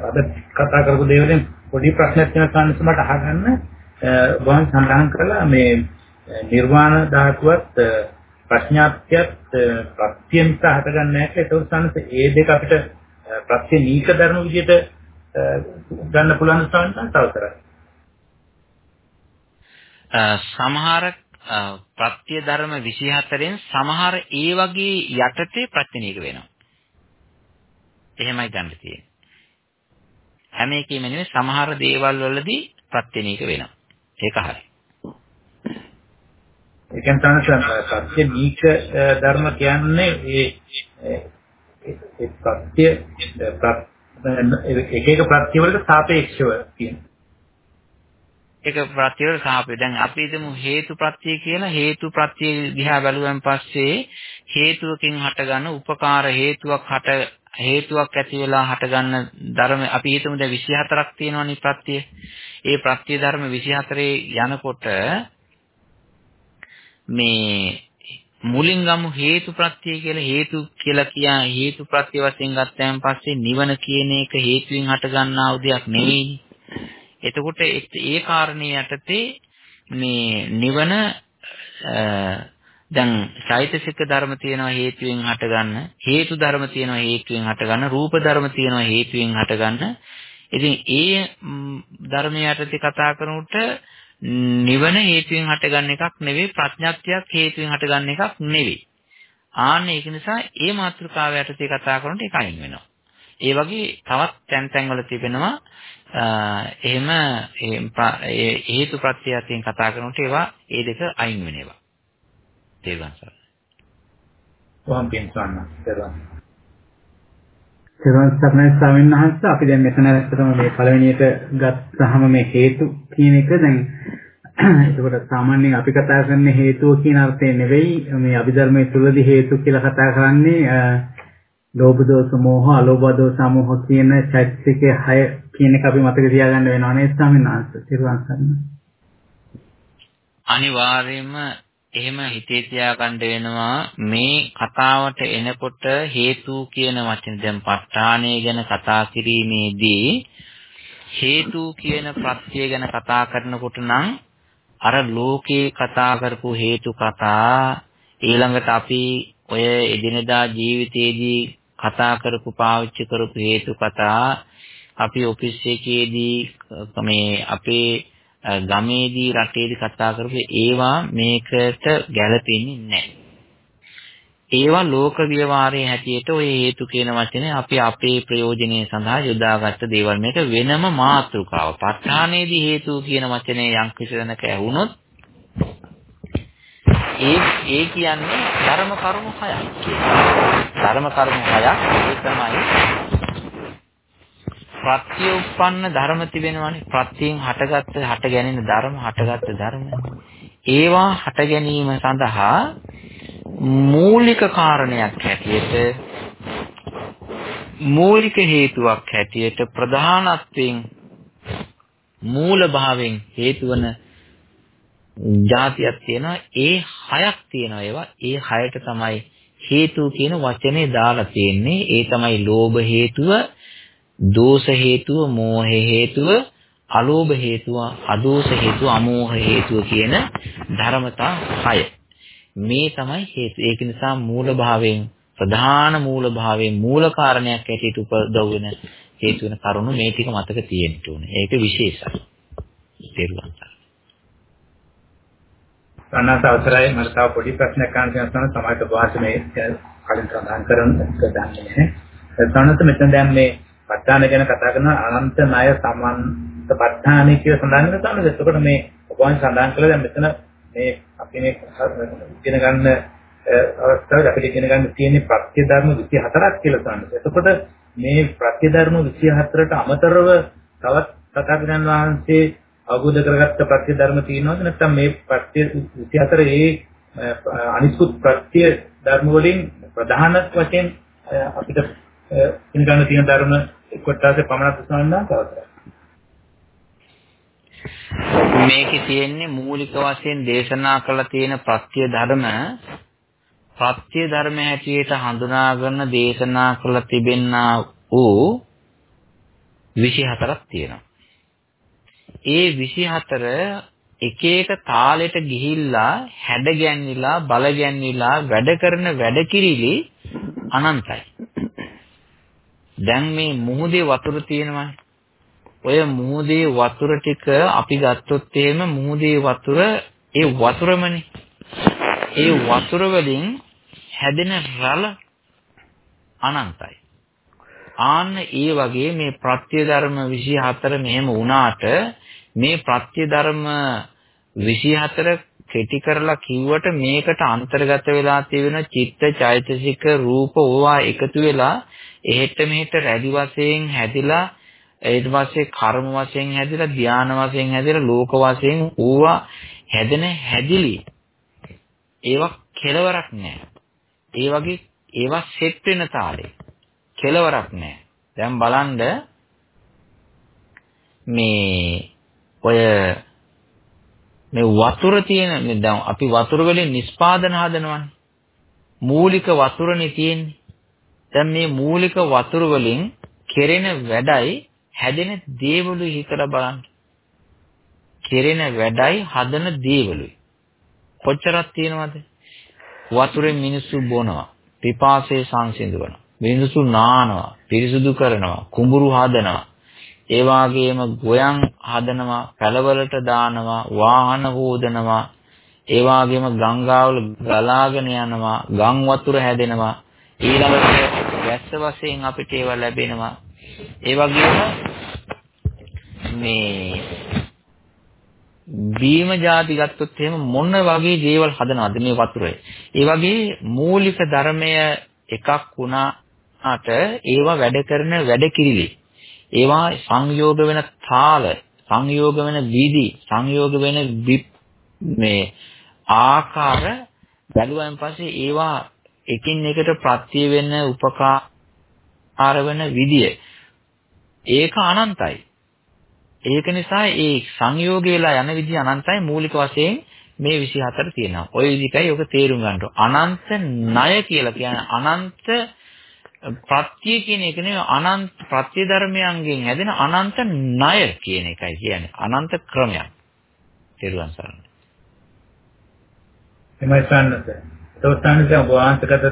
අද කතා කරපු දේවලින් පොඩි ප්‍රශ්නයක් තියෙනවා සම්මත මට අහගන්න. වංශ සඳහන් කළා මේ නිර්වාණ ධාතුවත් ප්‍රඥාත්‍යත් ප්‍රත්‍යයෙන් සහ හටගන්නේ නැහැ කියලා ඒක උසන්නස ඒ දෙක අපිට ප්‍රත්‍ය නීක ධර්ම විදිහට ගන්න පුළුවන් ස්ථාන තවතරයි. සමහර ප්‍රත්‍ය ධර්ම 24න් සමහර ඒ වගේ යටතේ ප්‍රත්‍යනීක වෙනවා. එහෙමයි ගන්න තියෙන්නේ. හැම එකෙම නෙවෙයි සමහර දේවල් වලදී ප්‍රත්‍යනීක වෙනවා. ඒක හරි. ඒ කියන්නේ තමයි ප්‍රත්‍යනීක ධර්ම කියන්නේ ඒ ඒ ප්‍රත්‍ය එක එක ප්‍රත්‍යවලට සාපේක්ෂව තියෙනවා. ඒක ප්‍රත්‍යවල සාපේක්ෂ. දැන් අපි හිතමු හේතු ප්‍රත්‍ය කියලා හේතු ප්‍රත්‍ය දිහා බැලුවන් පස්සේ හේතුවකින් හටගන්න උපකාර හේතුවක් හට හේතුවක් ඇති වෙලා හටගන්න ධර්ම අපි හිතමු දැන් 24ක් තියෙනවනේ ප්‍රත්‍ය. ඒ ප්‍රත්‍ය ධර්ම 24 යනකොට මේ මුලින් ගමු හේතුප්‍රත්‍ය කියලා හේතු කියලා කියා හේතුප්‍රත්‍ය වශයෙන් ගත්තයන් පස්සේ නිවන කියන එක හේතුවෙන් හටගන්නා උදයක් නෙවෙයි. එතකොට ඒ කාරණේ යටතේ මේ නිවන දැන් චෛතසික ධර්ම තියෙනවා හේතුවෙන් හටගන්න හේතු ධර්ම තියෙනවා හේතුවෙන් හටගන්න රූප ධර්ම තියෙනවා හේතුවෙන් හටගන්න ඉතින් ඒ ධර්මය යටතේ කතා කරනකොට නිවන හේතුවෙන් හටගන්න එකක් නෙවෙයි ප්‍රඥාත්‍යයක් හේතුවෙන් හටගන්න එකක් නෙවෙයි. ආන්න ඒක නිසා ඒ මාතෘකාව යටතේ කතා කරනකොට ඒක අයින් වෙනවා. ඒ වගේ තවත් තැන් තැන් වල තිබෙනවා එහෙම හේතු ප්‍රත්‍යයෙන් කතා කරනකොට ඒවා ඒ දෙක අයින් වෙන ඒවා. තේරුම් ගන්න. කොහොම පින්සන්න. තේරුම්. සර්වන් සර්ණයි ස්වාමීන් වහන්සේ. අපි දැන් මෙතන ඇත්තටම මේ පළවෙනියට ගත්තාම මේ හේතු කියන එක දැන් එතකොට සාමාන්‍යයෙන් අපි කතා කරන හේතුව කියන අර්ථය නෙවෙයි. මේ අභිධර්මයේ තුලදී හේතු කියලා කතා කරන්නේ ලෝභ දෝෂ මෝහ අලෝභ දෝෂ මෝහ කියන චෛතසිකයේ 6 කියන එක අපි මතක තියාගන්න වෙනවා නේද ස්වාමීන් වහන්සේ? සර්වන් සර්ණයි. අනිවාර්යයෙන්ම එහෙම හිතේ තියාගන්න වෙනවා මේ කතාවට එනකොට හේතු කියන වචන. දැන් ප ဋ ාණය ගැන කතා කිරීමේදී හේතු කියන ප්‍රත්‍ය ගැන කතා කරනකොට නම් අර ලෝකේ කතා කරපු හේතු කතා ඊළඟට අපි ඔය එදිනදා ජීවිතයේදී කතා කරපු පාවිච්චි කරපු හේතු කතා අපි ඔෆිස් එකේදී මේ අපේ ගමේදී රටේදී කතා කරපු ඒවා මේකට ගැළපෙන්නේ නැහැ. ඒවා ලෝක ව්‍යවહાරයේ හැටියට ඔය හේතු කියන වචනේ අපි අපේ ප්‍රයෝජනය සඳහා යොදාගත්ත දේවල් මේක වෙනම මාතෘකාව. ප ဋ ාණේදී හේතු කියන වචනේ යම් කිසිදෙනක ඇහුනොත් ඒ ඒ කියන්නේ ධර්ම කරුණු හයක් කියලා. ධර්ම කරුණු හයක් ඒ තමයි ප්‍රත්‍යඋප්පන්න ධර්ම තිබෙනවානේ. ප්‍රත්‍යයෙන් හටගත්ත හට ගැනීම ධර්ම හටගත්ත ධර්ම. ඒවා හට ගැනීම සඳහා මූලික කාරණයක් හැටියට මූලික හේතුවක් හැටියට ප්‍රධානත්වයෙන් මූල භාවයෙන් හේතු වන જાතියක් තියෙනවා ඒ හයක් තියෙනවා ඒවා ඒ හයට තමයි හේතු කියන වචනේ දාලා තියෙන්නේ ඒ තමයි ලෝභ හේතුව දෝෂ හේතුව මෝහ හේතුව අලෝභ හේතුව අදෝෂ හේතුව අමෝහ හේතුව කියන ධර්මතා හය. මේ තමයි හේතු. ඒක නිසා මූල භාවයෙන් ප්‍රධාන මූල භාවයෙන් මූල කාරණයක් ඇටියට උපදව වෙන හේතු වෙන කරුණු මේ ටික මතක තියෙන්න ඕනේ. ඒක විශේෂයි. තේරුම් ගන්න අනාත අවසරයි. මට තව පොඩි ප්‍රශ්නයක් අහන්න තියෙනවා. තමයි වාසනේ කලින් සඳහන් කරන එක දන්නේ නැහැ. සනත මෙතන දැන් මේ ප ဋ ාණ ගැන කතා කරන අනන්ත ණය සමන්ත ප ဋ ාණේ කියලා සඳහන් කරනවා. එතකොට මේ ඔබවන් සඳහන් කළා දැන් මෙතන මේ අපි මේ ඉගෙන ගන්න අවස්ථාවේ අපිට ඉගෙන ගන්න තියෙන ප්‍රත්‍ය ධර්ම 24ක් කියලා සඳහන්. එතකොට මේ ප්‍රත්‍ය ධර්ම 24ට අමතරව තවත් තථාගතයන් වහන්සේ අවබෝධ කරගත්ත ප්‍රත්‍ය ධර්ම තියෙනවද නැත්නම් මේ ප්‍රත්‍ය 24 ඒ අනිත්කුත් ප්‍රත්‍ය ධර්ම වලින් ප්‍රධාන වශයෙන් අපිට ඉගෙන තියෙන ධර්ම කොටස පමණක් උසන්නා තවතරයි මේකේ තියෙන්නේ මූලික වශයෙන් දේශනා කළ තියෙන ප්‍රත්‍ය ධර්ම ප්‍රත්‍ය ධර්ම හැටියට හඳුනාගෙන දේශනා කළ තිබෙනා වූ 24ක් තියෙනවා ඒ 24 එක එක තාලෙට ගිහිල්ලා හැඩ ගැන්විලා බල ගැන්විලා වැඩ කරන වැඩ කිරිලි අනන්තයි. දැන් මේ මුහුදේ වතුර තියෙනවා. ඔය මුහුදේ වතුර ටික අපි ගත්තොත් එහෙම මුහුදේ වතුර ඒ වතුරමනේ. ඒ වතුර වලින් හැදෙන රළ අනන්තයි. ආන්න ඒ වගේ මේ ප්‍රත්‍ය ධර්ම 24 මෙහෙම වුණාට මේ ප්‍රත්‍ය ධර්ම 24 කෙටි කරලා කිව්වට මේකට අන්තර්ගත වෙලා තියෙන චිත්ත චෛතසික රූප ඕවා එකතු වෙලා එහෙට මෙහෙට රැදි වශයෙන් හැදිලා ඊට පස්සේ කර්ම වශයෙන් හැදිලා ධාන වශයෙන් හැදිලා ලෝක වශයෙන් ඕවා හැදෙන හැදිලි ඒවා කෙලවරක් නැහැ. ඒ වගේ ඒවා සෙට් වෙන තාලේ කෙලවරක් නැහැ. දැන් බලන්න මේ ඔය මේ වතුර තියෙන මේ දැන් අපි වතුර වලින් නිස්පාදන හදනවනේ. මූලික වතුරනේ තියෙන්නේ. දැන් මේ මූලික වතුර වලින් කෙරෙන වැඩයි හැදෙන දේවලුයි හිතලා බලන්න. කෙරෙන වැඩයි හදන දේවලුයි. කොච්චරක් තියෙනවද? වතුරෙන් මිනිස්සු බොනවා. පිපාසය සංසිඳවනවා. මිනිස්සු නානවා, පිරිසුදු කරනවා, කුඹුරු හදනවා. ඒ වගේම ගොයන් හදනවා, පැලවලට දානවා, වාහන හොදනවා. ඒ වගේම ගංගාවල ගලාගෙන යනවා, ගම් වතුර හැදෙනවා. ඊළඟට වැස්ස වශයෙන් අපිට ඒවා ලැබෙනවා. ඒ වගේම මේ බීම ಜಾති ගත්තොත් එහෙම මොන වගේ දේවල් හදනවද මේ වතුරේ? ඒ වගේ මූලික ධර්මය එකක් වුණාට ඒවා වැඩ කරන වැඩ කිරිලි. ඒවා සංයෝග වෙන තාල, සංයෝග වෙන විදි, සංයෝග වෙන මේ ආකාර බැලුවෙන් පස්සේ ඒවා එකින් එකට ප්‍රත්‍ය වෙන උපකාර වෙන විදිය ඒක අනන්තයි. ඒක නිසා ඒ සංයෝගය වෙලා යන විදිය අනන්තයි මූලික වශයෙන් මේ 24 තියෙනවා. ওই විදිහටයි ඔක තේරුම් ගන්න අනන්ත ණය කියලා කියන්නේ අනන්ත ප්‍රත්‍ය කියන එක නෙවෙයි අනන්ත ප්‍රත්‍ය ධර්මයන්ගෙන් හැදෙන අනන්ත ණය කියන එකයි කියන්නේ. අනන්ත ක්‍රමයක්. තේරුම් ගන්න. එමයි සන්නත. තෝස්ථානක වහන්සේගත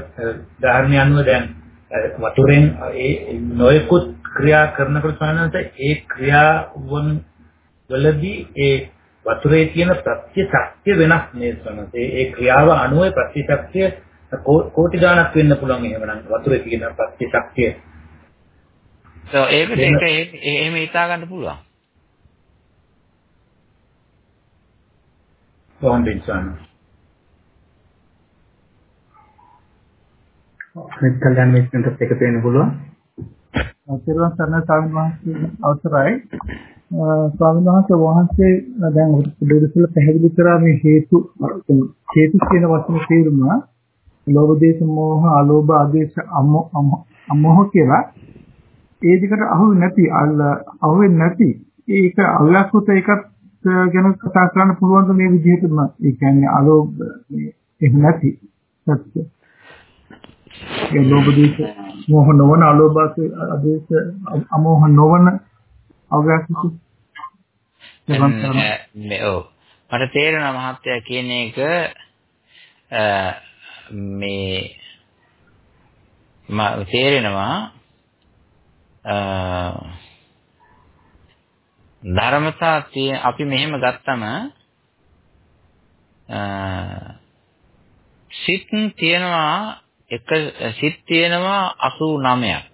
ධර්මය අනුව දැන් වතුරෙන් ඒ නොයෙකුත් ක්‍රියා කරනකොට සන්නත ඒ ක්‍රියාවන් වලදී ඒ වතුරේ තියෙන ප්‍රත්‍ය ශක්තිය වෙනස් නේද සන්නත. ඒ ක්‍රියාව අනුව ප්‍රත්‍ය ශක්තිය කෝටි ගාණක් වෙන්න පුළුවන් එහෙමනම් වතුරේ තියෙන ප්‍රත්‍ය ශක්තිය. so ඒකට ඒක එහෙම හිතා ගන්න පුළුවන්. කොහොමද ඉස්සන්න? අනිත් කල්යනා මිත්‍රන්ට එකතු වෙන්න පුළුවන්. තිරුවන් සරණ ස්වාමීන් වහන්සේ අවසරයි. ස්වාමීන් වහන්සේ වහන්සේ දැන් දෙවිසල පැහැදිලි කරා මේ හේතු හේතු කියන වචනේ තේරුම ලෝභ දේශ මොහ අලෝභ ආදේශ අමෝහ කියලා ඒ දෙකට අහු නැති අහු නැති ඒක අව්‍යාකෘත එකක් ගැන කතා කරන්න පුළුවන් මේ විදිහටම ඒ කියන්නේ අලෝභ එහෙම නැති සත්‍ය ඒ ලෝභ දේශ මොහ නොවන අලෝභ ආදේශ අමෝහ නොවන අව්‍යාකෘත මේ ඔව්. මට තේරෙනවා මහත්තයා කියන එක මේ මම තේරෙනවා ධර්මතා අපි මෙහෙම ගත්තම සිත් තියෙනවා එක සිත් තියෙනවා 89ක්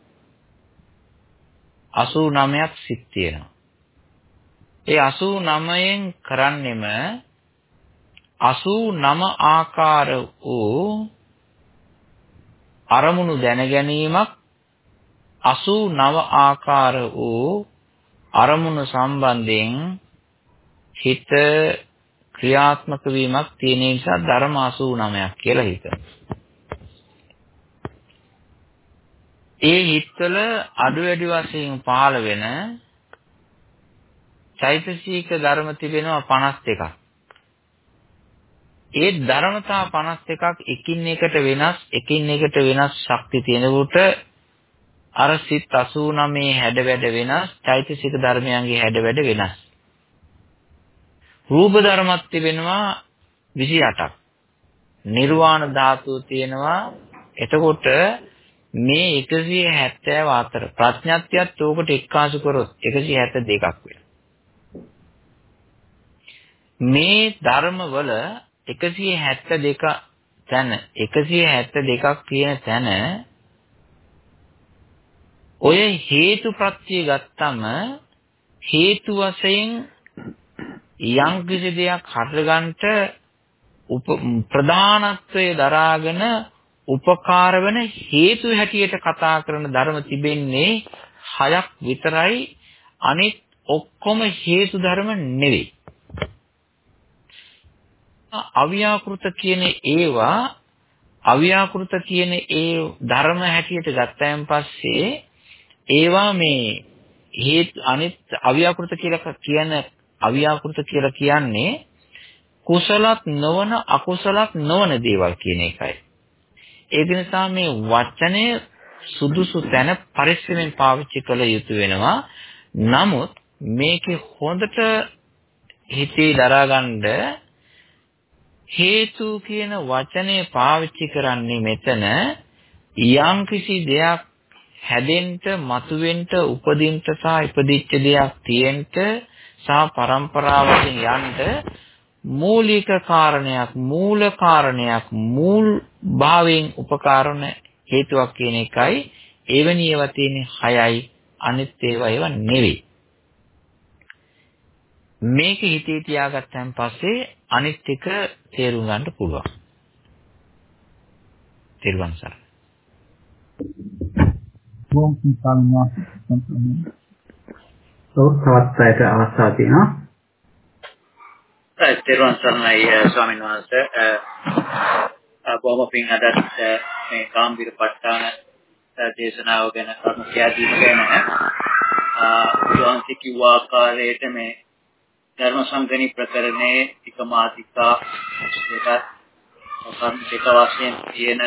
89ක් සිත් තියෙනවා ඒ 89න් කරන්නෙම 89 ආකාර වූ අරමුණු දැන ගැනීමක් 89 ආකාර වූ අරමුණු සම්බන්ධයෙන් හිත ක්‍රියාත්මක වීමක් තියෙන නිසා ධර්ම 89ක් කියලා හිතනවා. ඒ හිතවල අඩු වැඩි වශයෙන් පහළ වෙන චෛතසික ධර්ම තිබෙනවා 52ක්. ඒ ධර්මතා 52ක් එකින් එකට වෙනස් එකින් එකට වෙනස් ශක්ති තියෙනකොට අර සිත් 89 හැඩ වැඩ වෙනස් චෛතසික ධර්මයන්ගේ හැඩ වැඩ වෙනස්. රූප ධර්මත් තිබෙනවා 28ක් නිර්වාණ ධාතුව තියෙනවා. එතකොට මේ 174 ප්‍රඥාත්‍යත් ඕකට එක්කාසු කරොත් 172ක් වෙනවා. මේ ධර්මවල 172 තැන 172ක් තියෙන තැන ඔය හේතු ප්‍රත්‍ය ගත්තම හේතු වශයෙන් යම් කිසි දෙයක් හටගන්නට ප්‍රධානත්වයේ දරාගෙන උපකාර වෙන හේතු හැටියට කතා කරන ධර්ම තිබෙන්නේ හයක් විතරයි අනිත් ඔක්කොම හේතු ධර්ම නෙවෙයි අව්‍යාකෘත කියන ඒවා අව්‍යාකෘත කියන ඒ ධර්ම හැටියට ගත්තයන් පස්සේ ඒවා මේ හේත් අනිත් අව්‍යාකෘත කියලා කියන අව්‍යාකෘත කියලා කියන්නේ කුසලත් නොවන අකුසලත් නොවන දේවල් කියන එකයි. ඒ නිසා මේ වචනය සුදුසු තැන පරිස්සමෙන් පාවිච්චි කළ යුතු වෙනවා. නමුත් මේකේ හොඳට හිතේ දරාගන්න හේතු කියන වචනේ පාවිච්චි කරන්නේ මෙතන යම්කිසි දෙයක් හැදෙන්න, මතුවෙන්න, උපදින්න සහ ඉපදිච්ච දෙයක් තියෙන්න සහ પરම්පරාවකින් යන්න මූලික කාරණයක්, මූල කාරණයක්, මූල් භාවයෙන් උපකාරණ හේතුවක් කියන එකයි එවැනි ඒවා තියෙන්නේ 6යි අනිත් ඒවා ඒවා නෙවෙයි. මේක හිතේ තියාගත්තන් පස්සේ අනිත් එක තේරුම් ගන්න පුළුවන්. තේරුම් ගන්න. බොහොම සම්මාන තවත් අයට අවස්ථාව තියෙනවා. තෙරුවන් සරණයි ස්වාමීන් වහන්සේ. බොහොම පිං අදත් මේ කාම්බිර ප ဋ ාණ දේශනාව ගැන කරුණු කියා දීම ගැන උන්වහන්සේ කිව්ව ආකාරයට මේ ධර්ම සංගණි ප්‍රකරණයේ එකමාතිකා දෙකක් කර්ම දෙක වශයෙන් තියෙන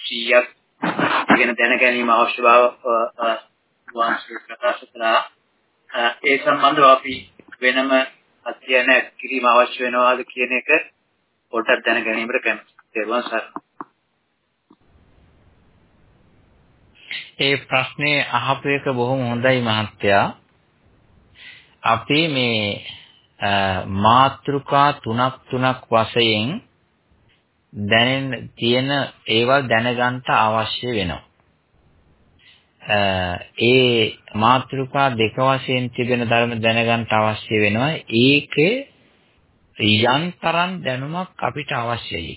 100ක් ඉගෙන දැන ගැනීම අවශ්‍ය බව වහන්සේ ප්‍රකාශ කළා. ඒ සම්බන්ධව අපි වෙනම අධ්‍යයන කිරීම අවශ්‍ය වෙනවාද කියන එක පොඩ්ඩක් දැන ගැනීමට කැමතියි. ඒ ප්‍රශ්නේ අහපු එක බොහොම හොඳයි මහත්තයා. අපි මේ මාත්‍රිකා තුනක් තුනක් වශයෙන් දැනෙන තියෙන ඒවා දැනගන්න අවශ්‍ය වෙනවා. ඒ මාත්‍රිකා දෙක වශයෙන් තිබෙන ධර්ම දැනගන්න අවශ්‍ය වෙනවා. ඒකේ යන්තරන් දැනුමක් අපිට අවශ්‍යයි.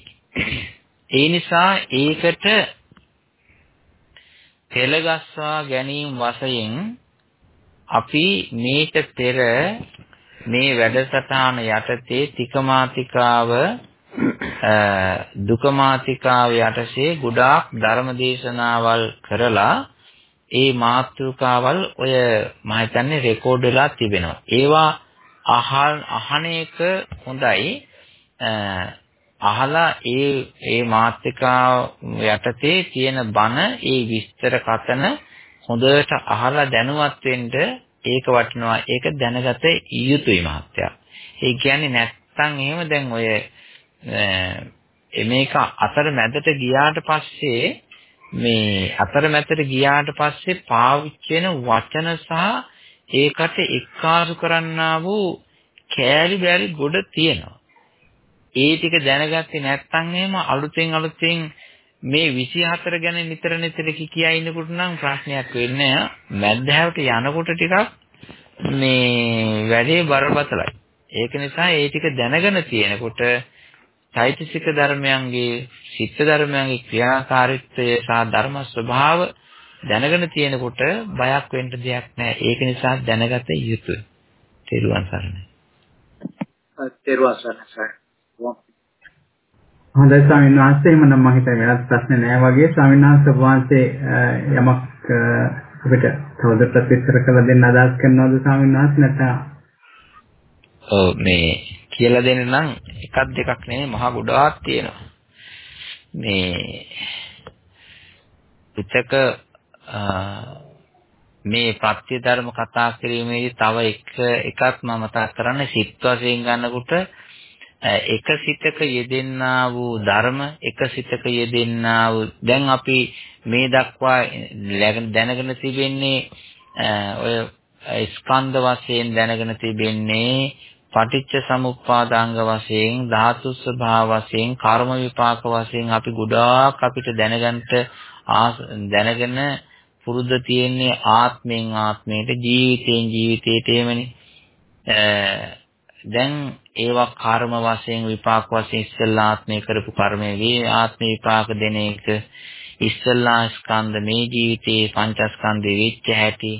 ඒ නිසා ඒකට පෙළගස්වා ගැනීම වශයෙන් අපි මේක පෙර මේ වැඩසටහන යටතේ තිකමාතිකාව දුකමාතිකාව යටසේ ගොඩාක් ධර්මදේශනාවල් කරලා ඒ මාතෘකාවල් ඔය මම හිතන්නේ රෙකෝඩ් වෙලා තිබෙනවා. ඒවා අහන එක හොඳයි. අහලා ඒ ඒ මාත්‍රිකාව යටතේ තියෙන බණ ඒ විස්තර කතන හොඳට අහලා දැනුවත් වෙන්න ඒක වටිනවා ඒක දැනගත යුතුයි මහත්තයා. ඒ කියන්නේ නැත්තම් එහෙම දැන් ඔය මේක අතරමැදට ගියාට පස්සේ මේ අතරමැදට ගියාට පස්සේ පාවිච්චි වෙන වචන සහ ඒකට එක්කාසු කරන්නා වූ කෑලි බෑලි ගොඩ තියෙනවා. ඒ ටික දැනගත්තේ නැත්නම් එහෙම අලුතෙන් අලුතෙන් මේ 24 ගැන නිතර නිතර කියා ඉන්නකොට නම් ප්‍රශ්නයක් වෙන්නේ නැහැ. මැද්දහැවට යනකොට ටිකක් මේ වැඩේ බරපතලයි. ඒක නිසා ඒ ටික දැනගෙන තියෙනකොට චෛතසික ධර්මයන්ගේ සිත් ධර්මයන්ගේ ක්‍රියාකාරීත්වය සහ ධර්ම ස්වභාව දැනගෙන තියෙනකොට බයක් වෙන්න දෙයක් නැහැ. ඒක නිසා දැනගත යුතුයි. තෙරුවන් සරණයි. තෙරුවන් සරණයි. හොඳයි ස්වාමීන් වහන්සේ මම හිතන්නේ වෙනත් ප්‍රශ්න නෑ වගේ ස්වාමීන් වහන්සේ වහන්සේ යමක් අපිට තවදුරටත් විස්තර කරලා දෙන්න අදහස් කරනවද ස්වාමීන් වහන්සේ නැත්නම් ඔව් මේ කියලා දෙන්න නම් එකක් දෙකක් නෙමෙයි මහා ගොඩාක් තියෙනවා. මේ පිටක මේ ප්‍රත්‍ය ධර්ම කතා කිරීමේදී තව එක එකක් මම මතක් කරන්නේ සිත් වශයෙන් ගන්නකොට එක සිතක යෙදෙන්නා වූ ධර්ම එක සිතක යෙදෙන්නා වූ දැන් අපි මේ දක්වා දැනගෙන තිබෙන්නේ ඔය ස්කන්ධ වශයෙන් දැනගෙන තිබෙන්නේ පටිච්ච සමුප්පාදාංග වශයෙන් ධාතු ස්වභාව වශයෙන් කර්ම විපාක වශයෙන් අපි ගොඩාක් අපිට දැනගන්න දැනගෙන පුරුද්ද තියෙන්නේ ආත්මෙන් ආත්මයට ජීවිතයෙන් ජීවිතයට එමනේ. දැන් ඒවා කර්ම වශයෙන් විපාක වශයෙන් ඉස්සෙල්ලා ආත්මේ කරපු කර්මයේ වේ. ආත්ම විපාක දෙන එක ඉස්සෙල්ලා ස්කන්ධ මේ ජීවිතේ පංචස්කන්ධේ වෙච්ච හැටි.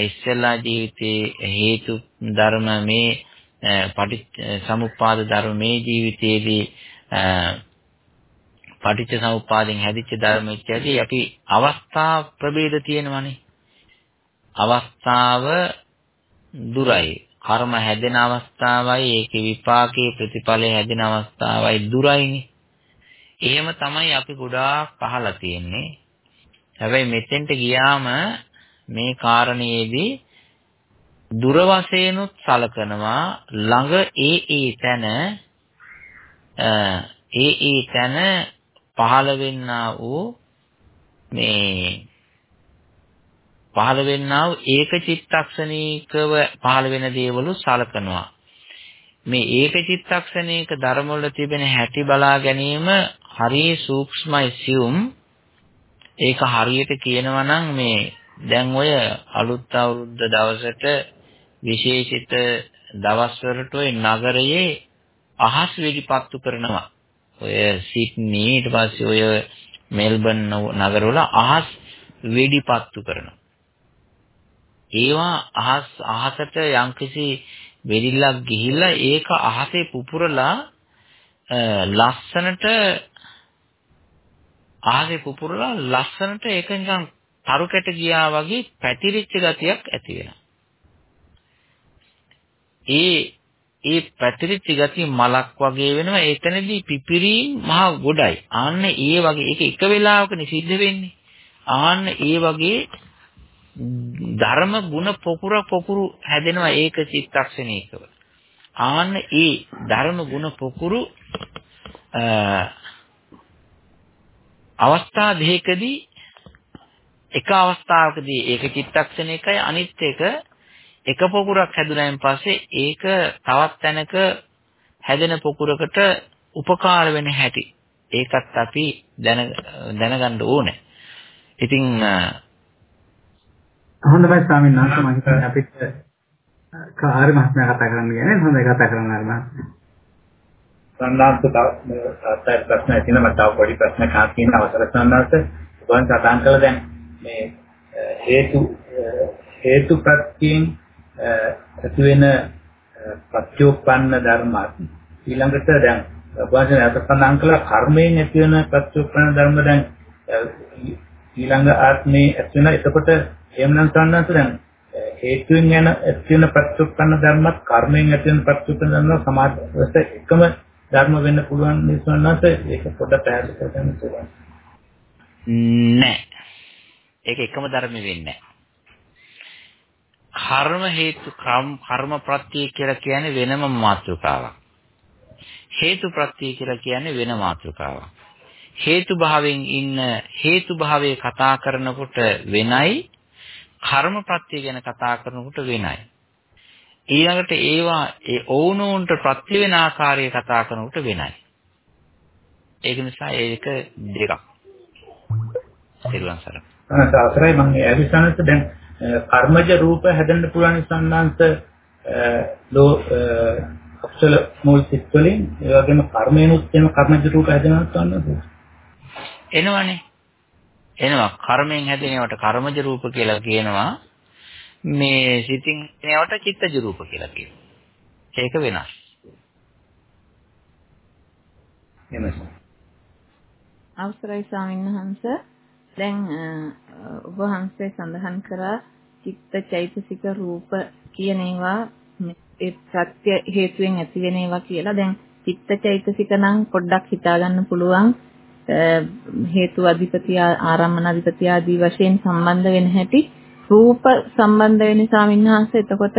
ඉස්සෙල්ලා ජීවිතේ හේතු ධර්ම මේ පටිච්ච සමුප්පාද ධර්ම මේ ජීවිතයේදී පටිච්ච සමුප්පාදෙන් හැදිච්ච ධර්ම ඉච්ඡාදී අපි අවස්ථා ප්‍රභේද තියෙනවනේ අවස්ථාව දුරයි කර්ම හැදෙන අවස්ථාවයි ඒකේ විපාකයේ ප්‍රතිඵලය හැදෙන අවස්ථාවයි දුරයිනේ. එහෙම තමයි අපි ගොඩාක් අහලා තියෙන්නේ. හැබැයි මෙතෙන්ට ගියාම මේ කාරණේදී දුර වශයෙන්ුත් සලකනවා ළඟ ඒ ඒ තැන ඒ ඒ තැන පහළ වෙන්නා වූ මේ පහළ වෙන්නා වූ ඒක චිත්තක්ෂණීකව පහළ වෙන දේවලු සලකනවා. මේ ඒක චිත්තක්ෂණීක ධර්ම වල තිබෙන හැටි බලා ගැනීම හරිය සූක්ෂමයි සියුම්. ඒක හරියට කියනවා නම් මේ දැන් ඔය අලුත් අවුරුද්ද දවසට විශේෂිත දවස් වලට ඔය නගරයේ අහස් වෙඩිපත්තු කරනවා. ඔය සිඩ්නි ඊට පස්සේ ඔය මෙල්බන් නගරවල අහස් වෙඩිපත්තු කරනවා. ඒවා අහස් අහසට යම්කිසි වෙරිල්ලක් ගිහිල්ලා ඒක අහසේ පුපුරලා ලස්සනට ආගේ පුපුරලා ලස්සනට ඒක නිකන් තරු කැට ගියා වගේ පැතිරිච්ච ගතියක් ඇති වෙනවා. ඒ ඒ පැතිරිච්ච ගතිය මලක් වගේ වෙනවා. එතනදී පිපිරීම් මහා ගොඩයි. ආන්න ඒ වගේ ඒක එක වෙලාවක නිසිද්ධ වෙන්නේ. ආන්න ඒ වගේ ධර්ම ගුණ පොකුර පොකුරු හැදෙනවා ඒක චිත්තක්ෂණයකව. ආන්න ඒ ධර්ම ගුණ පොකුරු අවස්ථා දෙකකදී එක අවස්ථාවකදී ඒක චිත්තක්ෂණයකයි අනිත් එක එක පොකුරක් හැදුනයින් පස්සේ ඒක තවත් තැනක හැදෙන පොකුරකට උපකාර වෙන හැටි ඒකත් අපි දැන දැනගන්න ඕනේ. ඉතින් හොඳයි ස්වාමීන් වහන්සේ මම හිතන්නේ අපිට කාර්ය මහත්මයා කතා කරන්න කියන්නේ හොඳයි කතා කරන්න ආරි මහත්මයා. සම්මාන්ත තව ප්‍රශ්න මට තව පොඩි ප්‍රශ්න කාක් තියෙන අවසර සම්මාන්ත ගොන් සටහන් කළා දැන් මේ හේතු හේතු ප්‍රත්‍යයෙන් ඇති වෙන ප්‍රත්‍යෝපන්න ධර්මات ඊළඟට දැන් වචන අතපන්නන් කළ කර්මයෙන් ඇති වෙන ප්‍රත්‍යෝපන්න ධර්ම දැන් ඊළඟ ආත්මේ ඇති වෙන. එතකොට එහෙමනම් සම්න්නත දැන් හේතුවෙන් යන ඇති වෙන ප්‍රත්‍යෝපන්න ධර්මත් කර්මයෙන් ඇති වෙන ප්‍රත්‍යෝපන්න ධර්ම සමාජයට එකම ධර්ම වෙන්න පුළුවන් නිසනත් ඒක පොඩ්ඩක් පැහැදිලි කරගන්න පුළුවන්. නෑ. ඒක එකම ධර්ම වෙන්නේ නෑ. කර්ම හේතු කර්ම ප්‍රත්‍ය කියලා කියන්නේ වෙනම මාතෘකාවක්. හේතු ප්‍රත්‍ය කියලා කියන්නේ වෙන මාතෘකාවක්. හේතු භාවයෙන් ඉන්න හේතු භාවයේ කතා කරනකොට වෙනයි කර්ම ප්‍රත්‍ය ගැන කතා කරනකොට වෙනයි. ඊළඟට ඒවා ඒ ඕනෝන්ට ප්‍රත්‍ය වෙන ආකාරය කතා කරනකොට වෙනයි. ඒක නිසා ඒක දෙකක්. සිරුවන් සර්. අසරයි මම ඒ අවිසනත් දැන් කර්මජ රූප හැදෙන්න පුළුවන් සම්මාන්ත ලෝ අක්ෂල මූල සිත් වලින් ඒ වගේම කර්මේනුත් එන කර්මජ රූප හැදෙනවා සම්මාන්ත එනවනේ. එනවා. කර්මයෙන් හැදෙනවට කර්මජ රූප කියලා කියනවා. මේ සිතින් එනවට චිත්තජ රූප කියලා කියනවා. ඒක වෙනස්. එමස අවසරයි ස්වාමීන් වහන්සේ දැන් ඔබ වහන්සේ සඳහන් කරා චිත්ත චෛතසික රූප කියන ඒවා ඒ සත්‍ය හේතුවෙන් ඇති වෙන ඒවා කියලා. දැන් චිත්ත චෛතසික නම් පොඩ්ඩක් හිතා ගන්න පුළුවන් හේතු අධිපති ආරම්මන අධිපති ආදී වශයෙන් සම්බන්ධ වෙන හැටි රූප සම්බන්ධ වෙන ස්වාමින්වහන්සේ එතකොට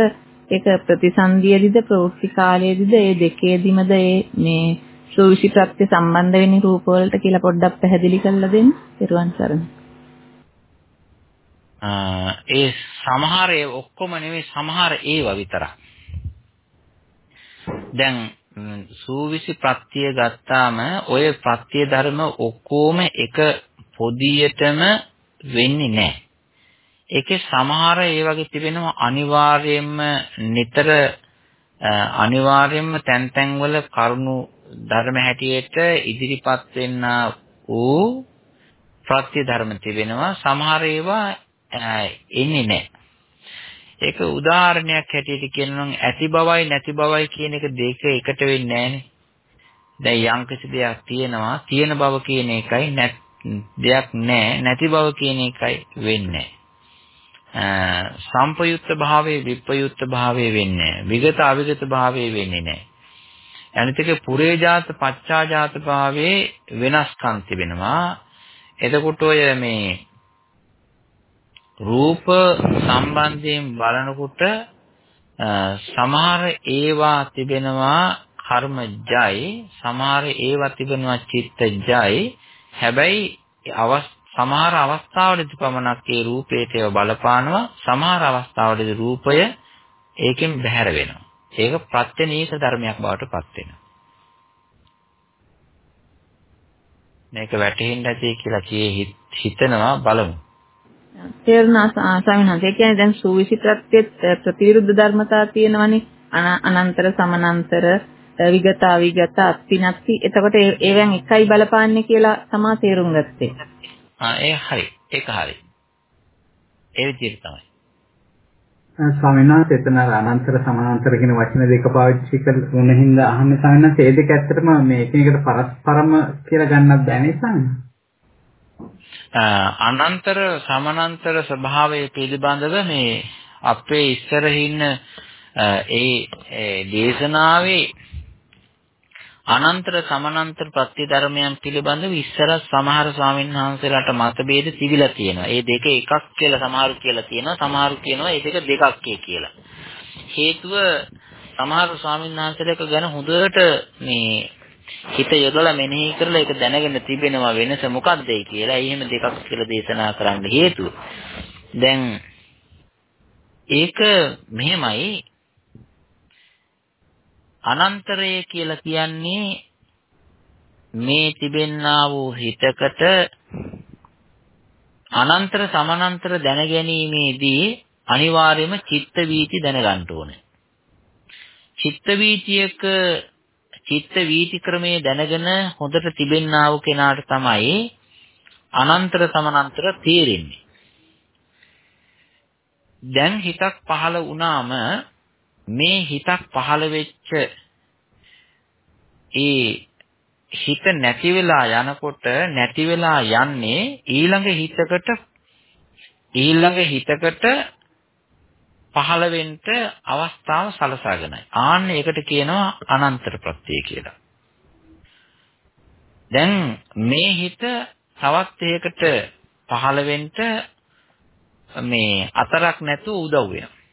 ඒක ප්‍රතිසන්දියේදීද ප්‍රවෘත්ති කාලයේදීද ඒ දෙකේදීමද ඒ මේ සූවිසි ප්‍රත්‍ය සම්බන්ධ වෙන්නේ රූප වලට කියලා පොඩ්ඩක් පැහැදිලි කරලා දෙන්න. ඊරුවන් සරණයි. ඒ සමහර ඒ ඔක්කොම නෙවෙයි සමහර ඒවා විතරක්. දැන් සූවිසි ප්‍රත්‍ය ගත්තාම ඔය ප්‍රත්‍ය ධර්ම ඔක්කොම එක පොදියටම වෙන්නේ නැහැ. ඒකේ සමහර ඒ වගේ තිබෙනවා අනිවාර්යයෙන්ම නිතර අනිවාර්යයෙන්ම තැන් තැන් වල කරුණු ධර්ම හැටියට ඉදිරිපත් වෙන්න වූ ප්‍රත්‍ය ධර්ම තිබෙනවා සමහර ඒවා එන්නේ නැහැ. ඒක උදාහරණයක් හැටියට කියනනම් ඇති බවයි නැති බවයි කියන එක දෙක එකට වෙන්නේ නැහනේ. දැන් යම්කිසි දෙයක් තියෙනවා තියෙන බව කියන එකයි දෙයක් නැහැ නැති බව කියන එකයි වෙන්නේ සම්පයුක්ත භාවයේ විප්‍රයුක්ත භාවයේ වෙන්නේ විගත අවිගත භාවයේ වෙන්නේ නැහැ. අනිත් එක පුරේජාත පච්චාජාත භාවයේ වෙනස්කම් තිබෙනවා. එතකොට ඔය මේ රූප සම්බන්ධයෙන් බලනකොට සමහර ඒවා තිබෙනවා කර්මජයි සමහර ඒවා තිබෙනවා චිත්තජයි හැබැයි සමහර අවස්ථාවලදී පමණක් ඒ රූපයට ඒව බලපානවා සමහර අවස්ථාවලදී රූපය ඒකෙන් බැහැර වෙනවා ඒක ප්‍රත්‍යනීක ධර්මයක් බවට පත් වෙනවා මේක වැටහෙන්න ඇති කියලා කියේ හිතනවා බලමු තේරුණා ස්වාමීන් වහන්සේ. කියන්නේ දැන් සූවිසි ප්‍රත්‍යෙත් ප්‍රතිවිරුද්ධ ධර්මතා තියෙනවනේ. අනන්තර සමනන්තර විගත අවිගත අත්තිනත්ති. එතකොට ඒවෙන් එකයි බලපාන්නේ කියලා තමා තේරුම් ගත්තේ. ආ ඒ හරි. ඒක හරි. ඒ විදිහට තමයි. ස්වාමීන් වහන්සේ එතන අනන්තර සමානතර කියන වචන දෙක පාවිච්චි කරන හින්දා අහන්නේ ස්වාමීන් වහන්සේ ඒ දෙක ඇත්තටම මේ එකිනෙකට පරස්පරම කියලා ගන්නත් බෑනේ ස්වාමීන් අනන්තර සමානතර ස්වභාවය පිළිබඳව මේ අපේ ඉස්සර ඉන්න ඒ දේශනාවේ අනන්තර සමානතර ප්‍රතිධර්මයන් පිළිබඳව ඉස්සර සමහර ස්වාමීන් වහන්සේලාට මතභේද තිබිලා තියෙනවා. ඒ දෙක එකක් කියලා සමහරු කියලා තියෙනවා. සමහරු කියනවා ඒ දෙක දෙකක් කියලා. හේතුව සමහර ස්වාමීන් වහන්සේලාක ගැන හොඳට මේ හිත යොදලා මෙනෙහි කරලා ඒක දැනගෙන තිබෙනවා වෙනස මොකක්දයි කියලා. එහෙම දෙකක් කියලා දේශනා කරන්න හේතුව. දැන් ඒක මෙහෙමයි අනන්තරය කියලා කියන්නේ මේ තිබෙන්නා වූ හිතකට අනන්තර සමානන්තර දැනගැනීමේදී අනිවාර්යයෙන්ම චිත්ත වීති දැනගන්න ඕනේ. චිත්ත වීතියක චිත්ත වීති ක්‍රමයේ දැනගෙන හොඳට තිබෙන්නා වූ කෙනාට තමයි අනන්තර සමානන්තර තේරෙන්නේ. දැන් හිතක් පහළ වුණාම මේ හිතක් පහළ වෙච්ච ඒ හිත නැති වෙලා යනකොට නැති වෙලා යන්නේ ඊළඟ හිතකට ඊළඟ හිතකට පහළ වෙන්න අවස්ථාව සලසාගෙනයි. ආන්න ඒකට කියනවා අනන්තර ප්‍රත්‍යය කියලා. දැන් මේ හිත තවත් එකකට පහළ වෙන්න මේ අතරක් නැතුව උදව් වෙනවා.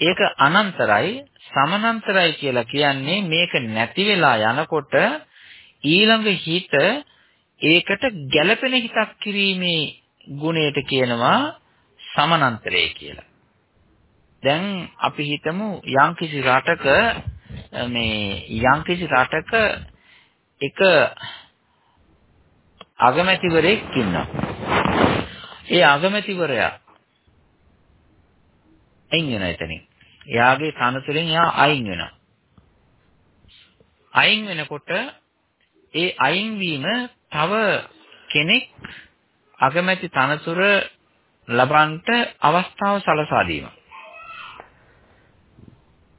ඒක අනන්තරයි සමානතරයි කියලා කියන්නේ මේක නැති වෙලා යනකොට ඊළඟ හිත ඒකට ගැළපෙන හිතක් කිරීමේ ගුණයට කියනවා සමානතරය කියලා. දැන් අපි හිතමු යම්කිසි රටක මේ යම්කිසි රටක එක අගමැතිවරයෙක් ඉන්නවා. ඒ අගමැතිවරයා අයින් වෙනවා එතනින්. එයාගේ තනතුරෙන් එයා අයින් වෙනවා. අයින් වෙනකොට ඒ අයින් වීම තව කෙනෙක් අගමැති තනතුර ලබන්නට අවස්ථාව සලසා දීම.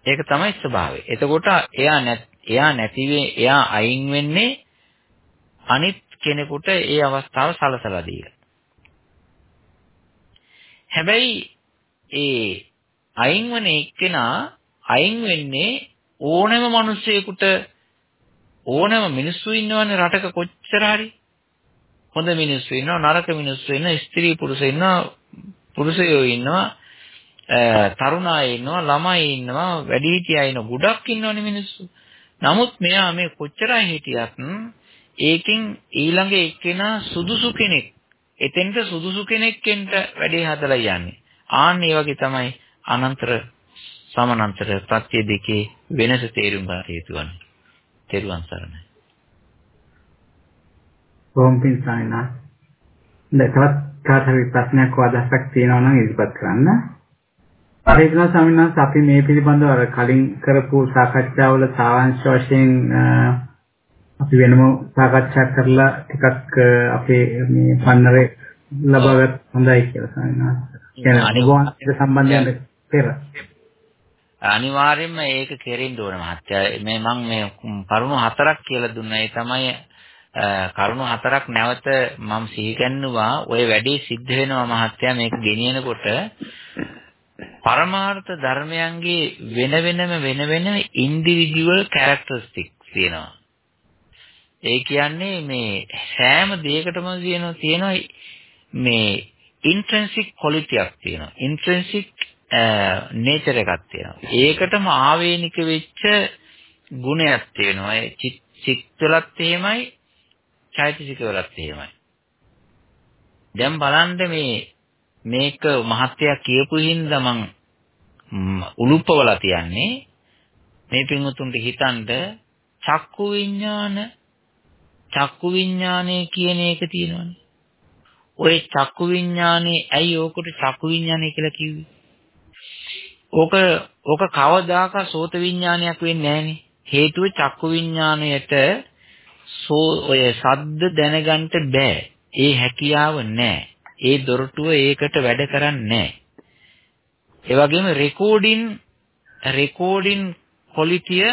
ඒක තමයි ස්වභාවය. එතකොට එයා එයා නැති එයා අයින් වෙන්නේ අනිත් කෙනෙකුට ඒ අවස්ථාව සලසලා දීලා. හැබැයි ඒ අයින් වෙන එක්කෙනා අයින් වෙන්නේ ඕනෑම මිනිසෙකුට ඕනෑම මිනිස්සු ඉන්නවනේ රටක කොච්චර හරි. හොඳ මිනිස්සු ඉන්නවා නරක මිනිස්සු ඉන්නවා ස්ත්‍රී පුරුෂ ඉන්නවා පුරුෂයෝ ඉන්නවා තරුණ අය ඉන්නවා ළමයි ඉන්නවා වැඩිහිටිය අය ඉන්නවා ගොඩක් ඉන්නවනේ මිනිස්සු. නමුත් මෙයා මේ කොච්චරයි හිටියත් ඒකෙන් ඊළඟ එක්කෙනා සුදුසු කෙනෙක් එතෙන්ට සුදුසු කෙනෙක්ෙන්ට වැඩේ හදලා යන්නේ. ආන්න ඒ වගේ තමයි අනන්තර සමානන්තර ප්‍රත්‍ය දෙකේ වෙනස තේරුම් ගන්න හේතු වන්නේ. තෙරුවන් සරණයි. කොම්පින් සායනා. දැන් තවත් කාටරි ප්‍රශ්නයක් වදහසක් තියෙනවා නම් ඉදිරිපත් කරන්න. ස්වාමීන් වහන්සේ අපි මේ පිළිබඳව අර කලින් කරපු සාකච්ඡාවල සාංශ වශයෙන් අපි වෙනම සාකච්ඡා කරලා ටිකක් අපේ මේ පන්නරේ ලබාගත් හොඳයි කියලා ස්වාමීන් වහන්සේ. කියන්නේ අනිවාර්ය සම්බන්ධයෙන් පෙර. අනිවාර්යයෙන්ම ඒක කෙරෙන්න ඕන මහත්තයා. මේ මම මේ කරුණු හතරක් කියලා දුන්නා. ඒ තමයි කරුණු හතරක් නැවත මම සිහිගන්නවා ওই වැඩේ සිද්ධ වෙනවා මහත්තයා මේක ගෙනියනකොට. පරමාර්ථ ධර්මයන්ගේ වෙන වෙනම වෙන වෙනම ඉන්ඩිවිජුවල් කැරක්ටරිස්ටික්ස් තියෙනවා. ඒ කියන්නේ මේ සෑම දෙයකටම තියෙනවා තියෙනවා මේ ඉන්ට්‍රින්සික් ක්වොලිටියක් තියෙනවා. ඉන්ට්‍රින්සික් නේචර් එකක් තියෙනවා. ඒකටම ආවේනික වෙච්ච ගුණයක් තියෙනවා. ඒ චිත්තවලත් එහෙමයි, චෛතසිකවලත් එහෙමයි. දැන් බලන්න මේ මේක මහත්ය කියපු හින්දා මං උලුප්පවලා තියන්නේ මේ පින්වතුන්ට හිතන්න චක්කු විඥාන චක්කු විඥානය කියන එක තියෙනවනේ. ওই චක්කු විඥානේ ඇයි ඕකට චක්කු විඥානය කියලා කිව්වේ? ඕක ඕක කවදාක සෝත විඥානයක් වෙන්නේ නැහනේ. හේතුව චක්කු විඥාණයට සෝ ඔය ශබ්ද දැනගන්න බෑ. ඒ හැකියාව නැහැ. ඒ දොරටුව ඒකට වැඩ කරන්නේ නැහැ. ඒ වගේම රෙකෝඩින් රෙකෝඩින් ක්වොලිටිය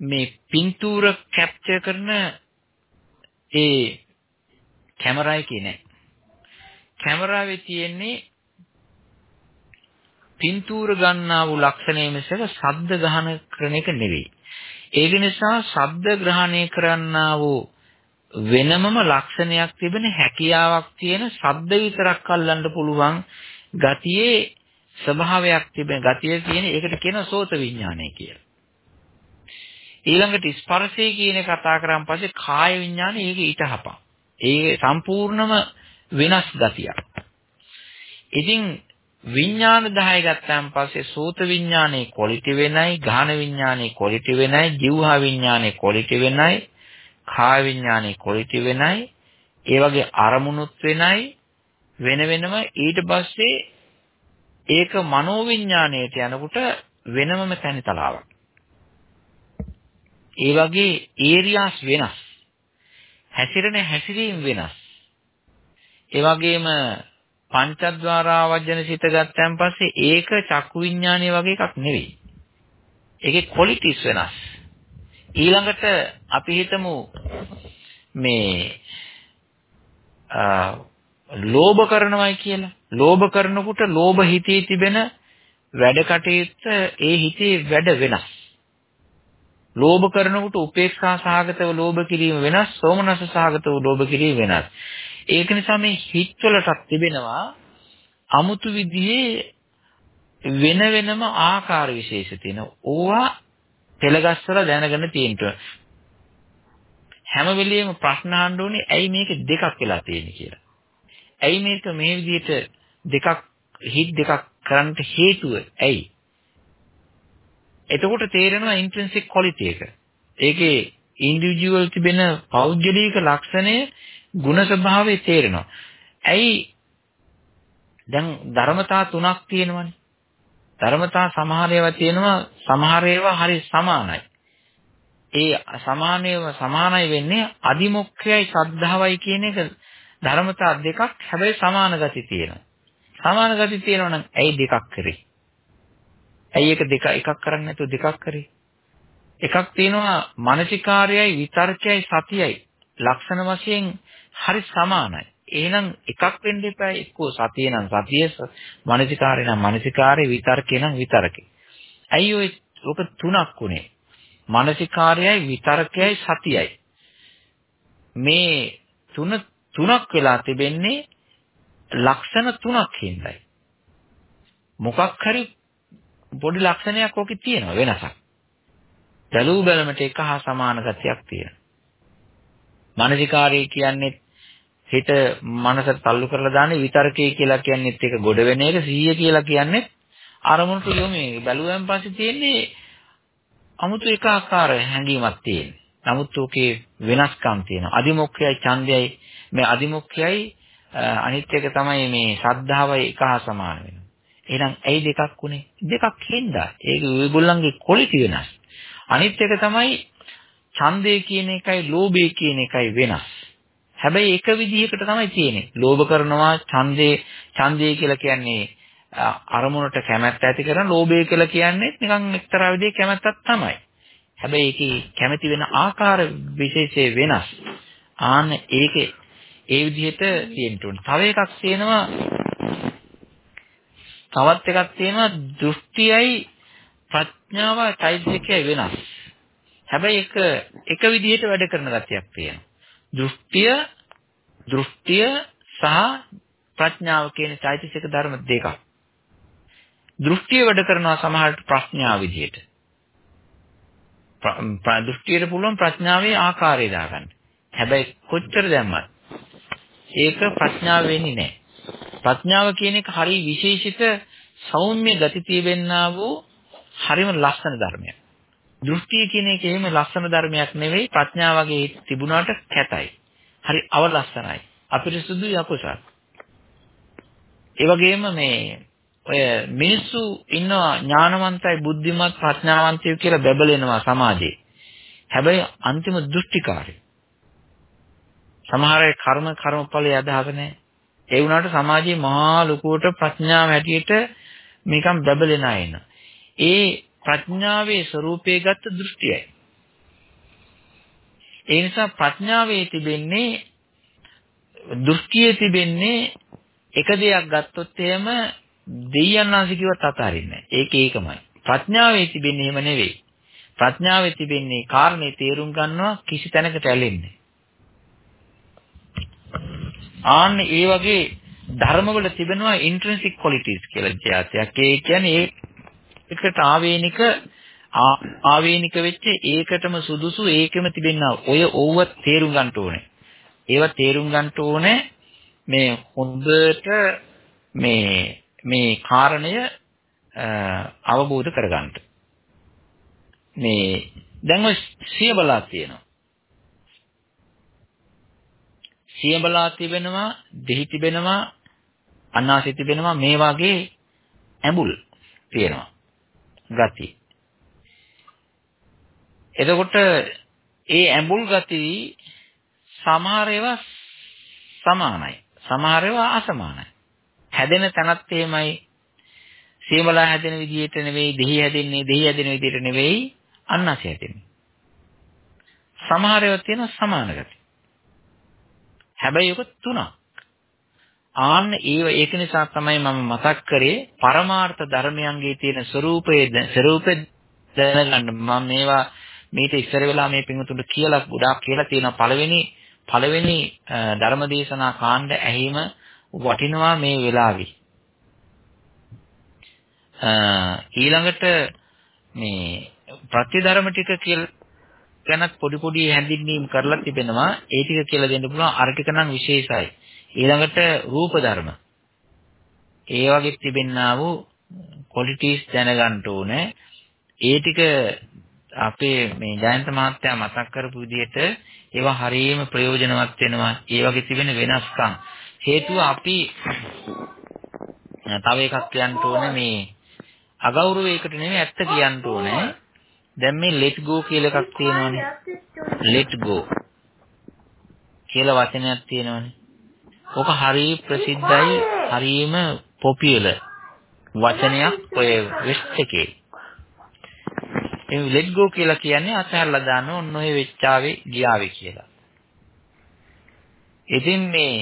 මේ පින්තූර කැප්චර් කරන ඒ කැමරාවේ කියන්නේ කැමරාවේ තියෙන්නේ පින්තූර ගන්නා වූ ලක්ෂණය මිසක ශබ්ද ග්‍රහණ කරන එක නෙවෙයි. ඒක නිසා ශබ්ද ග්‍රහණය කරන්නා වූ වෙනමම ලක්ෂණයක් තිබෙන හැකියාවක් තියෙන ශබ්ද විතරක් අල්ලන්න පුළුවන් ගතියේ ස්වභාවයක් තිබෙන ගතිය තියෙන ඒකට කියනවා සෝත විඥානය කියලා. ඊළඟට ස්පර්ශය කියන කතා කරාන් පස්සේ කාය විඥානය ඒක ඊටහපා. ඒ සම්පූර්ණම වෙනස් ගතියක්. ඉතින් විඥාන 10 ගත්තාන් පස්සේ සෝත විඥානයේ ක්වොලිටි වෙනයි, ගාහන විඥානයේ ක්වොලිටි වෙනයි, જીවහා විඥානයේ ක්වොලිටි වෙනයි, කාය විඥානයේ ක්වොලිටි වෙනයි, ඒ වගේ අරමුණුත් වෙනයි වෙන වෙනම ඊට පස්සේ ඒක මනෝ විඥාණයට යනකොට වෙනමම තැනිතලාවක්. ඒ වගේ ඒරියාස් වෙනස්. හැසිරෙන හැසිරීම වෙනස්. ඒ වගේම පංචද්වාරා වජන සිත ගත්තන් පස්සේ ඒක චක්කු විඥානය වගේ එකක් නෙවෙයි. ඒකේ ක්වොලිටිස් වෙනස්. ඊළඟට අපි හිතමු මේ ලෝභ කරනවයි කියලා. ලෝභ කරනකොට ලෝභ හිතේ තිබෙන වැඩ කටයුත්ත ඒ හිතේ වැඩ වෙනස්. ලෝභ කරනකොට උපේක්ෂා සහගතව ලෝභ කිරීම වෙනස්, සෝමනස සහගතව ලෝභ කිරීම වෙනස්. ඒක නිසා මේ හිත්වලටත් තිබෙනවා අමුතු විදිහේ වෙන වෙනම ආකාර විශේෂ තියෙනවා. ඕවා පෙළගස්සලා දැනගෙන තියෙන්න හැම වෙලෙම ප්‍රශ්න අහන්න ඕනේ ඇයි මේක දෙකක් වෙලා තියෙන්නේ කියලා. ඇයි මේක මේ විදිහට දෙකක් හිත් දෙකක් කරන්න හේතුව ඇයි? එතකොට තේරෙනවා ඉන්ට්‍රින්සික් ක්වොලිටි එක. ඒකේ ඉන්ඩිවිජුවල් තිබෙන පෞද්ගලික ලක්ෂණය ಗುಣ ස්වභාවය තේරෙනවා. ඇයි දැන් ධර්මතා තුනක් තියෙනවනේ. ධර්මතා සමහර ඒවා තියෙනවා සමහර ඒවා හරි සමානයි. ඒ සමානයව සමානයි වෙන්නේ අදිමොක්ඛයයි ශ්‍රද්ධාවයි කියන එක ධර්මතා දෙකක් හැබැයි සමාන ගති තියෙනවා. සමාන ගති තියෙනවා නම් ඇයි දෙකක් කරේ? ඇයි ඒක දෙක එකක් කරන්නේ නැතුව දෙකක් කරේ? එකක් තියෙනවා මානසිකාර්යයි විතර්කයයි සතියයි ලක්ෂණ වශයෙන් හරි සමානයි. එහෙනම් එකක් වෙන්න එපා එක්කෝ සතිය නම් සතිය මානසිකාර්ය නම් මානසිකාර්ය විතර්කේ නම් විතර්කේ. ඇයි ඔය ඔක තුනක් උනේ? මානසිකාර්යයි විතර්කයයි සතියයි. මේ තුන තුනක් වෙලා තිබෙන්නේ ලක්ෂණ තුනක් හින්දායි. මොකක් හරි පොඩි ලක්ෂණයක් ඕකේ තියෙනවා වෙනසක්. බැලූ බැලමට එක හා සමාන ගතියක් තියෙනවා. මානසිකාර්යය කියන්නේ හිත මනසට තල්ලු කරලා දාන්නේ විතර්කය කියලා කියන්නේත් ඒක ගොඩ වෙන එක සීය කියලා කියන්නේ අරමුණට යොමු බැලුවෙන් පස්සේ තියෙන්නේ 아무තු එක ආකාර හැඟීමක් තියෙනවා. නමුත් ඔකේ වෙනස්කම් තියෙනවා. අදිමොක්ඛයයි ඡන්දයයි මේ අදිමොක්ඛයයි අනිත් එක තමයි මේ ශ්‍රද්ධාවයි එක හා සමාන වෙනවා. එහෙනම් ඇයි දෙකක් උනේ? දෙකක් හින්දා. ඒක ඔයගොල්ලන්ගේ ක්වොලිටි වෙනස්. අනිත් එක තමයි ඡන්දය කියන එකයි ලෝභය කියන එකයි වෙනස්. හැබැයි එක විදිහකට තමයි තියෙන්නේ. ලෝභ කරනවා ඡන්දේ ඡන්දය කියලා කියන්නේ අරමුණට කැමැත්ත ඇති කරන ලෝභය කියලා කියන්නේ නිකන් එක්තරා විදිහේ කැමැත්තක් තමයි. හැබැයි ඒකේ කැමැති වෙන ආකාර විශේෂයේ වෙනස්. ආන්න ඒකේ ඒ විදිහට තියෙන්න ඕනේ. තව එකක් තියෙනවා තවත් එකක් තියෙනවා දෘෂ්ටියයි ප්‍රඥාව චෛතසිකයයි වෙනස්. හැබැයි එක එක විදිහට වැඩ කරන ගතියක් තියෙනවා. දෘෂ්ටිය දෘෂ්ටිය සහ ප්‍රඥාව කියන චෛතසික ධර්ම දෙකක්. දෘෂ්ටිය වැඩ කරනවා සමහරට ප්‍රඥාව විදිහට. දෘෂ්ටියට පුළුවන් ප්‍රඥාවේ ආකාරය දාගන්න. හැබැයි කොච්චර දැම්මත් ඒක ප්‍රඥාව වෙන්නේ නැහැ. ප්‍රඥාව කියන එක හරි විශේෂිත සෞම්‍ය ගති තිබෙන්නා වූ හරිම ලස්සන ධර්මයක්. දෘෂ්ටිය කියන එක එහෙම ලස්සන ධර්මයක් නෙවෙයි ප්‍රඥාව වගේ තිබුණාට කැතයි. හරි අවලස්සනයි. අපිරිසුදුයි අකුසල. ඒ වගේම මේ ඔය මිනිස්සු ඉන්නවා ඥානවන්තයි බුද්ධිමත් ප්‍රඥාවන්තයෝ කියලා බැබලෙනවා සමාජයේ. හැබැයි අන්තිම දෘෂ්ටිකාරී. සමහර අය කර්ම කර්මඵලයේ අදහගෙන ඒ වුණාට සමාජයේ මහා ලොකුවට ප්‍රඥාව හැටියට මේකම් බැබලෙන අය ඉන්නවා. ඒ ප්‍රඥාවේ ස්වરૂපයේ ගත්ත දෘෂ්ටියයි. ඒ නිසා ප්‍රඥාවේ තිබෙන්නේ දෘෂ්ටියේ තිබෙන්නේ එක දෙයක් ගත්තොත් එහෙම දෙයයන් ආසි කිව්වත් අතාරින්නේ නැහැ. ඒක ඒකමයි. ප්‍රඥාවේ තිබෙන්නේ එහෙම නෙවෙයි. ප්‍රඥාවේ තිබෙන්නේ කාරණේ තේරුම් ගන්නවා කිසි තැනකට ඇලෙන්නේ. ආන්න ඒ වගේ ධර්මවල තිබෙනවා ඉන්ට්‍රින්සික් ක්වොලිටිස් කියලා જાතියක්. ඒ කියන්නේ ඒකට ආවේනික ආවේනික වෙච්ච ඒකටම සුදුසු ඒකෙම තිබෙනා ඔය ඕව තේරුම් ගන්න ඕනේ. ඒවා තේරුම් ගන්න ඕනේ මේ හොඳට මේ මේ කාරණය අවබෝධ කරගන්න. මේ දැන් ඔය සියබලා තියෙනවා. සියබලා තිබෙනවා, දෙහි තිබෙනවා, අනාසි තිබෙනවා මේ වගේ ඇඹුල් තියෙනවා. ගති. එතකොට ඒ ඇඹුල් ගති සමහර ඒවා සමානයි. සමහර ඒවා අසමානයි. හැදෙන තැනත් එහෙමයි. සීමලා හැදෙන විදිහට නෙවෙයි, දෙහි හැදෙන්නේ, දෙහි හැදෙන විදිහට නෙවෙයි, අන්නසය හැදෙන්නේ. සමහර ඒවා තියෙන සමාන ගති. හැබැයි ඒක තුනක්. ආන්න ඒව ඒක නිසා තමයි මම මතක් කරේ පරමාර්ථ ධර්මයන්ගේ තියෙන ස්වરૂපයේ ස්වરૂපේ දැනගන්න මම මේවා මේක ඉස්සර වෙලා මේ පින්වතුන්ට කියලා ගොඩාක් කියලා තියෙනවා. පළවෙනි පළවෙනි ධර්මදේශනා කාණ්ඩ ඇහිම වටිනවා මේ වෙලාවේ. ඊළඟට මේ ප්‍රතිධර්ම ටික කියලා ගැනත් පොඩි පොඩි හැඳින්වීම් කරලා තිබෙනවා. ඒ ටික කියලා දෙන්න පුළුවන්. අර ටික නම් විශේෂයි. ඊළඟට රූප ධර්ම. ඒ වගේ තිබෙන්නා වූ qualities දැනගන්න ඕනේ. ඒ ටික අපේ මේ ජයන්ත මහත්තයා මතක් කරපු විදිහට ඒවා හරියම ප්‍රයෝජනවත් වෙනවා. ඒ වගේ තිබෙන වෙනස්කම්. හේතුව අපි තව එකක් කියන්න ඕනේ මේ අගෞරවයකට නෙමෙයි ඇත්ත කියන්න ඕනේ. දැන් මේ let go කියලා එකක් තියෙනවානේ. let go කියලා වචනයක් තියෙනවානේ. ඔක හරිය ප්‍රසිද්ධයි, හරියම පොපියුලර් වචනයක් ඔය වෙස්ට් එකේ. මේ let go කියලා කියන්නේ අතහැරලා දාන්න ඔන්න ඔය වෙච්චාවේ ගියාවේ කියලා. ඉතින් මේ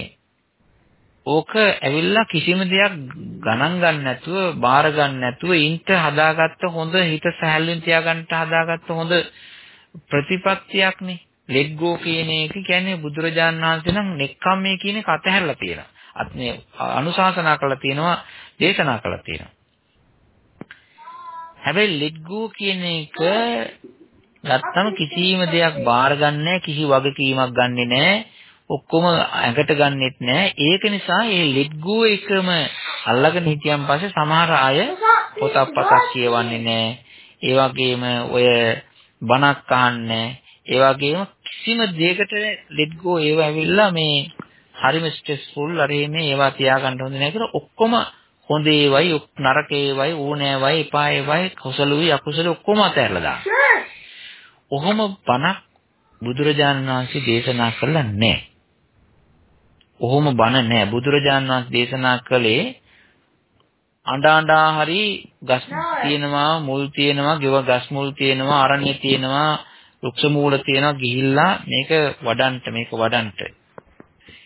ඕක ඇවිල්ලා කිසිම දෙයක් ගණන් ගන්න නැතුව බාර ගන්න නැතුව ඉන්ට හදාගත්ත හොඳ හිත සැහැල්ලුවෙන් තියාගන්න හදාගත්ත හොඳ ප්‍රතිපත්තියක්නේ let go කියන එක කියන්නේ බුදුරජාන් වහන්සේ නම් නෙක්ඛම්මේ කියන එක අතහැරලා තියෙනවා. අත් මේ අනුශාසනා කළා තියෙනවා දේශනා කළා තියෙනවා. හැබැයි let go කියන එක ගත්තම කිසිම දෙයක් බාර ගන්නෑ කිසි වගකීමක් ගන්නෙ නෑ. ඔක්කොම ඇඟට ගන්නෙත් නෑ. ඒක නිසා මේ let go එකම අල්ලගෙන හිටියන් පස්සේ සමහර අය පොතක් පතක් කියවන්නේ නෑ. ඒ වගේම ඔය බණක් අහන්නේ ඒ වගේම කිසිම දෙයකට let go ඒව ඇවිල්ලා මේ හරිම ස්ට්‍රෙස්ෆුල් අර මේ ඒවා තියාගන්න හොඳ නෑ කියලා ඔක්කොම හොඳ ඒවයි නරක ඒවයි ඕනෑවයි එපා ඒවයි කුසලුයි අකුසල ඔක්කොම අතහැරලා දාන්න. ඔහොම බණක් බුදුරජාණන් වහන්සේ දේශනා කළා නැහැ. ඔහොම බණ නැහැ. බුදුරජාණන් වහන්සේ දේශනා කළේ අඬ අඬා හරි ගස් තියෙනවා මුල් තියෙනවා ගෙව ගස් මුල් තියෙනවා අරණ්‍ය තියෙනවා වෘක්ෂ මූල තියෙනවා ගිහිල්ලා මේක වඩන්ට මේක වඩන්ට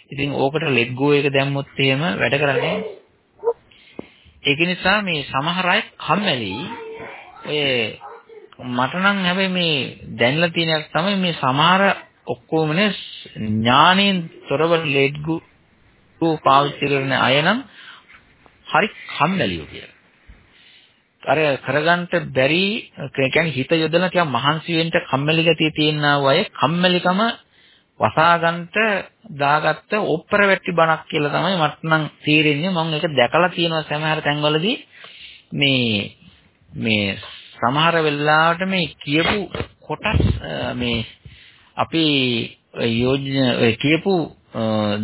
ඉතින් ඕකට ලෙට් ගෝ එක දැම්මොත් එහෙම වැඩ කරන්නේ ඒක නිසා මේ සමහර අය කම්මැලි ඔය මට නම් හැබැයි මේ දැනලා තියෙන එක තමයි මේ සමහර ඔක්කොමනේ ඥාණයෙන් තොරව ලෙඩ්ගු පාවිච්චි කරන අය නම් හරි කම්මැලියෝ කියලා. අර කරගන්න බැරි කියන්නේ හිත යොදලා තියා මහන්සි වෙන්න කම්මැලි ගතිය තියෙනා අය කම්මැලිකම වසාගන්ට දාගත්ත ඔප්පර වැටි බණක් කියලා තමයි මට නම් තේරෙන්නේ. මම ඒක දැකලා තියෙනවා සමහර තැන්වලදී. මේ මේ සමහර වෙලාවට මේ කියපු කොටස් මේ අපි යෝජන කියපු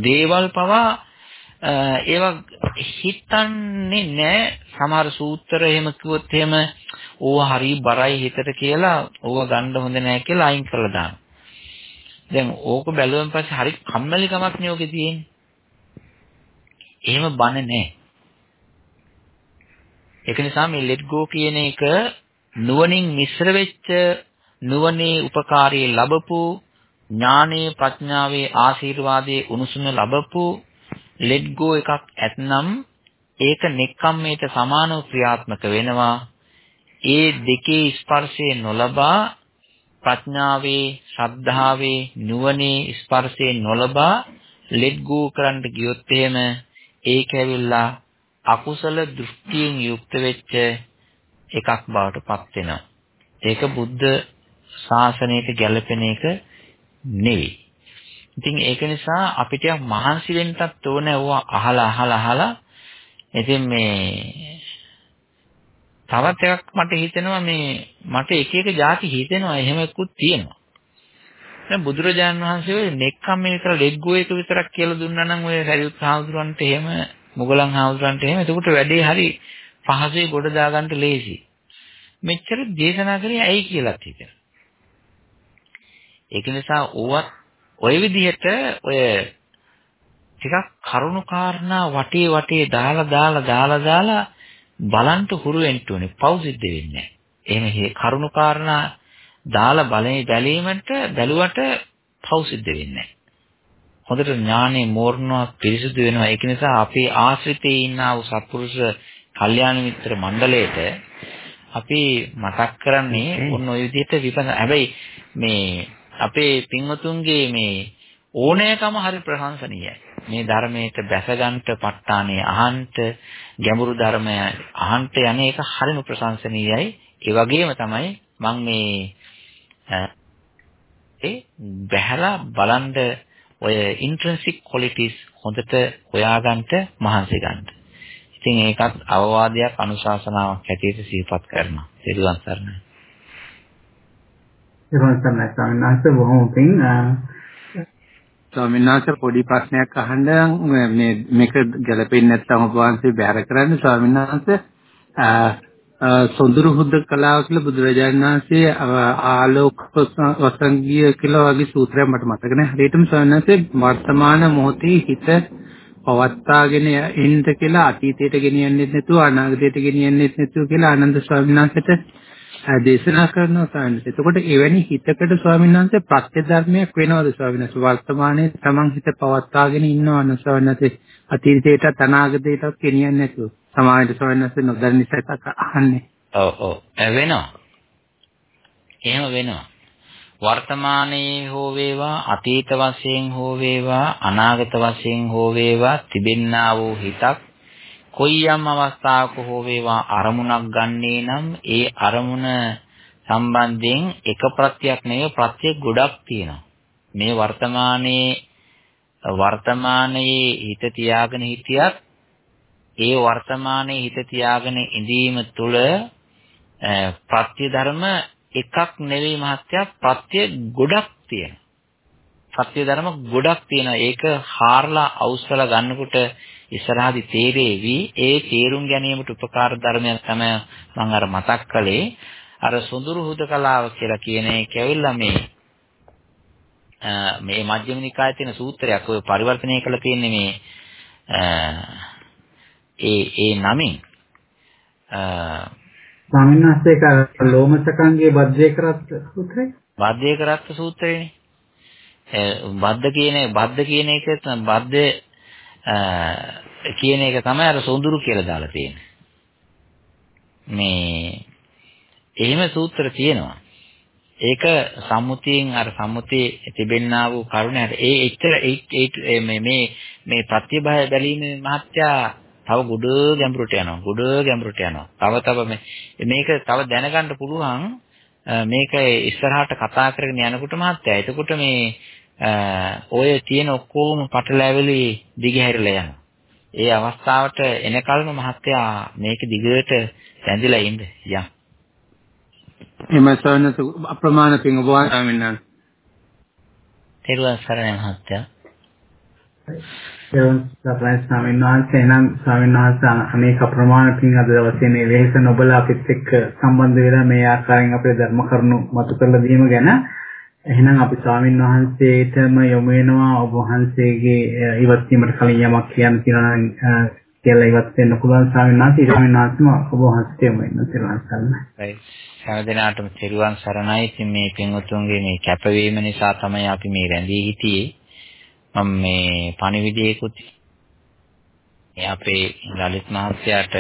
දේවල් පවා ඒවා හිතන්නේ නැහැ සමහර සූත්‍ර එහෙම කිව්වොත් එහෙම ඕවා හරි බරයි හිතට කියලා ඕවා ගන්න හොඳ නැහැ කියලා අයින් කරලා දානවා. දැන් ඕක බැලුවෙන් පස්සේ හරි කම්මැලිකමක් නේ ඔකේ තියෙන්නේ. එහෙම බන නැහැ. ඒක නිසා මේ let go කියන එක නුවණින් මිශ්‍ර වෙච්ච නුවණේ උපකාරී ලැබපු ඥානයේ ප්‍රඥාවේ ආශිර්වාදයේ උණුසුම ලැබපු let go එකක් ඇතනම් ඒක නෙක්ඛම්මයට සමානව ක්‍රියාත්මක වෙනවා. ඒ දෙකේ ස්පර්ශය නොලබා ප්‍රඥාවේ ශ්‍රද්ධාවේ නුවණේ ස්පර්ශේ නොලබා let go කරන්න ගියොත් එහෙම ඒක ඇවිල්ලා අකුසල දෘෂ්ටියෙන් යුක්ත වෙච්ච එකක් බවට පත් වෙනවා. ඒක බුද්ධ ශාසනයට ගැලපෙන එක නෙවෙයි. ඉතින් ඒක නිසා අපිට මහන්සි වෙන්නත් ඕනේ ඕවා අහලා අහලා අහලා ඉතින් මේ තවත් එකක් මට හිතෙනවා මේ මට එක එක જાති හිතෙනවා එහෙම එක්කුත් තියෙනවා. දැන් බුදුරජාන් වහන්සේ ඔය නෙක්ඛම් මේ විතර ලෙග්ගෝ එක විතරක් කියලා දුන්නා නම් ඔය සරියුත් හාමුදුරන්ට එහෙම මුගලන් හාමුදුරන්ට එහෙම එතකොට වැඩේ හරි පහසුවේ ගොඩ දාගන්න ලේසි. මෙච්චර දේශනා කරේ ඇයි කියලාත් හිතෙනවා. ඒක නිසා ඕවත් ওই විදිහට ඔය ටිකක් කරුණාකාරණා වටේ වටේ දාලා දාලා දාලා දාලා බලන්ට හුරු වෙන්න ඕනේ. පව් සිද්ධ වෙන්නේ නැහැ. එහෙම කරුණු කාරණා දාලා බලේ බැලීමට බැලුවට පව් සිද්ධ වෙන්නේ නැහැ. හොඳට ඥානෙ මෝරනවා පිරිසුදු වෙනවා. ඒක නිසා අපේ ආශ්‍රිතයේ ඉන්න ආ සත්පුරුෂ කල්යාණ මිත්‍ර මණ්ඩලයට අපි මතක් කරන්නේ ඔන්න ඔය විදිහට විපස්සනා. හැබැයි මේ අපේ පින්වතුන්ගේ මේ ඕනෑකම හරි ප්‍රශංසනීයයි. මේ ධර්මයට බැසගන්ට ප ဋ ාණේ අහන්ට ගැඹුරු ධර්මය අහන්ට යන්නේ ඒක හරිම ප්‍රශංසනීයයි. ඒ වගේම තමයි මම මේ ඒ බහැලා බලන්ඩ ඔය intrinsic qualities හොඳට හොයාගන්න මහන්සි ගන්න. ඉතින් ඒකත් අවවාදයක් අනුශාසනාවක් හැටියට සිහිපත් කරනවා. සිරුවන් සරණයි. සිරුවන් සරණයි ස්වාමීන් වහන්සේ බොහොම පිං ස්වාමීන් වහන්සේ පොඩි ප්‍රශ්නයක් අහන්න මේ මේක ගැලපෙන්නේ නැත්නම් ඔබ වහන්සේ බැහැර කරන්න ස්වාමීන් වහන්සේ සොඳුරු හුදකලාව කියලා බුදුරජාණන් වහන්සේ ආලෝක වසංගිය කියලා වගේ සූත්‍රයක් මට මතක නැහැ. හරියටම ස්වාමීන් වහන්සේ වර්තමාන මොහොතේ හිත පවත්වාගෙන ඉන්න කියලා අතීතයට ගෙනියන්නෙත් නැතුව අනාගතයට ගෙනියන්නෙත් නැතුව කියලා ආනන්ද ස්වාමීන් වහන්සේට දේශනා කරනවා ස්වාමීන් වහන්සේ. එතකොට එවැනි හිතකට ස්වාමීන් වහන්සේ ප්‍රත්‍ය ධර්මයක් වෙනවද ස්වාමීන් වහන්සේ? වර්තමානයේ තමන් හිත පවත්වාගෙන ඉන්නවද ස්වාමීන් වහන්සේ? අතීතයට අනාගතයට ගෙනියන්නේ නැතුව. සමාජයට ස්වාමීන් වහන්සේ නොදන්න නිසා අහන්නේ. ඔව් ඔව්. වෙනවා. එහෙම වෙනවා. වර්තමානයේ හෝ වේවා අතීත වශයෙන් හෝ වේවා අනාගත වශයෙන් හෝ වේවා තිබෙන්නා වූ හිතක් කොයියම් අවස්ථාවක හෝ වේවා අරමුණක් ගන්නේ නම් ඒ අරමුණ සම්බන්ධයෙන් එක ප්‍රත්‍යක් නෙවෙයි ප්‍රත්‍ය ගොඩක් තියෙනවා මේ වර්තමානයේ වර්තමානයේ හිත තියාගෙන හිටියත් ඒ වර්තමානයේ හිත තියාගෙන ඉඳීම තුළ ප්‍රත්‍ය ධර්ම එකක් නෙවෙයි මහත්තයා ප්‍රත්‍ය ගොඩක් තියෙනවා. ප්‍රත්‍ය ධර්ම ගොඩක් තියෙනවා. ඒක හාරලා අවශ්‍යලා ගන්නකොට ඉස්සරහදී තේරෙවි. ඒ තේරුම් ගැනීමට උපකාර ධර්මයක් තමයි මම අර මතක් කළේ. අර සුඳුරු හුදකලාව කියලා කියන එක ඇවිල්ලා මේ මේ මජ්ක්‍ධිම නිකායේ තියෙන සූත්‍රයක් ඔය පරිවර්තනය කළ තියෙන්නේ මේ ඒ ඒ නමින් ස්වාමීන් වහන්සේ ඒක ලෝමසකංගේ බද්දේකරත් සූත්‍රය? බද්දේකරත් සූත්‍රයනේ. බද්ද කියන බද්ද කියන එක බද්ද කියන එක තමයි අර සොඳුරු කියලා දාලා තියෙන්නේ. මේ එහෙම සූත්‍ර තියෙනවා. ඒක සම්මුතියෙන් අර සම්මුතියේ තිබෙන්නා වූ කරුණයට ඒ එච්චර මේ මේ මේ ප්‍රතිභය බැලීමේ මහත්යා තව ගොඩ ගැඹුරට යනවා. ගොඩ ගැඹුරට යනවා. තව තව මේක තව දැනගන්න පුළුවන් මේක ඉස්සරහට කතා කරගෙන යනකොට මහත්තයා. එතකොට මේ ඔය තියෙන ඔක්කොම පටලැවිලි දිගහැරලා යනවා. ඒ අවස්ථාවට එනකල්ම මහත්තයා මේක දිගට රැඳිලා ඉන්න යම්. එම සවනස අප්‍රමාණ පිං ඔබ වහන්සේ තෙරුවන් සරණයි මහත්තයා. එවන් සප්‍රයිස් ස්වාමීන් වහන්සේ නම් ස්වාමීන් වහන්සේ අනේක ප්‍රමාණ පින් අද දවසේ මේ වෙහෙස නොබලා අපිත් එක්ක සම්බන්ධ වෙලා මේ ආකාරයෙන් අපේ ධර්ම කරුණු මතු කරලා දීම ගැන එහෙනම් අපි ස්වාමීන් වහන්සේටම යොමු වෙනවා ඔබ වහන්සේගේ ඉවත් වීමට කලින් යමක් කියන්න තියෙනවා නම් කියලා ඉවත් වෙන්න පුළුවන් ස්වාමීන් වහන්සේ ස්වාමීන් වහන්සේම ඔබ වහන්සේට යොමු වෙන්න තිරුවන් සරණයි. හැම දිනාටම තිරුවන් සරණයි. ඉතින් මේ පින්වතුන්ගේ මේ කැපවීම නිසා තමයි අපි මේ රැඳී හිටියේ. මම මේ පණිවිඩයකුත් මේ අපේ ලලිත් මහත්තයාට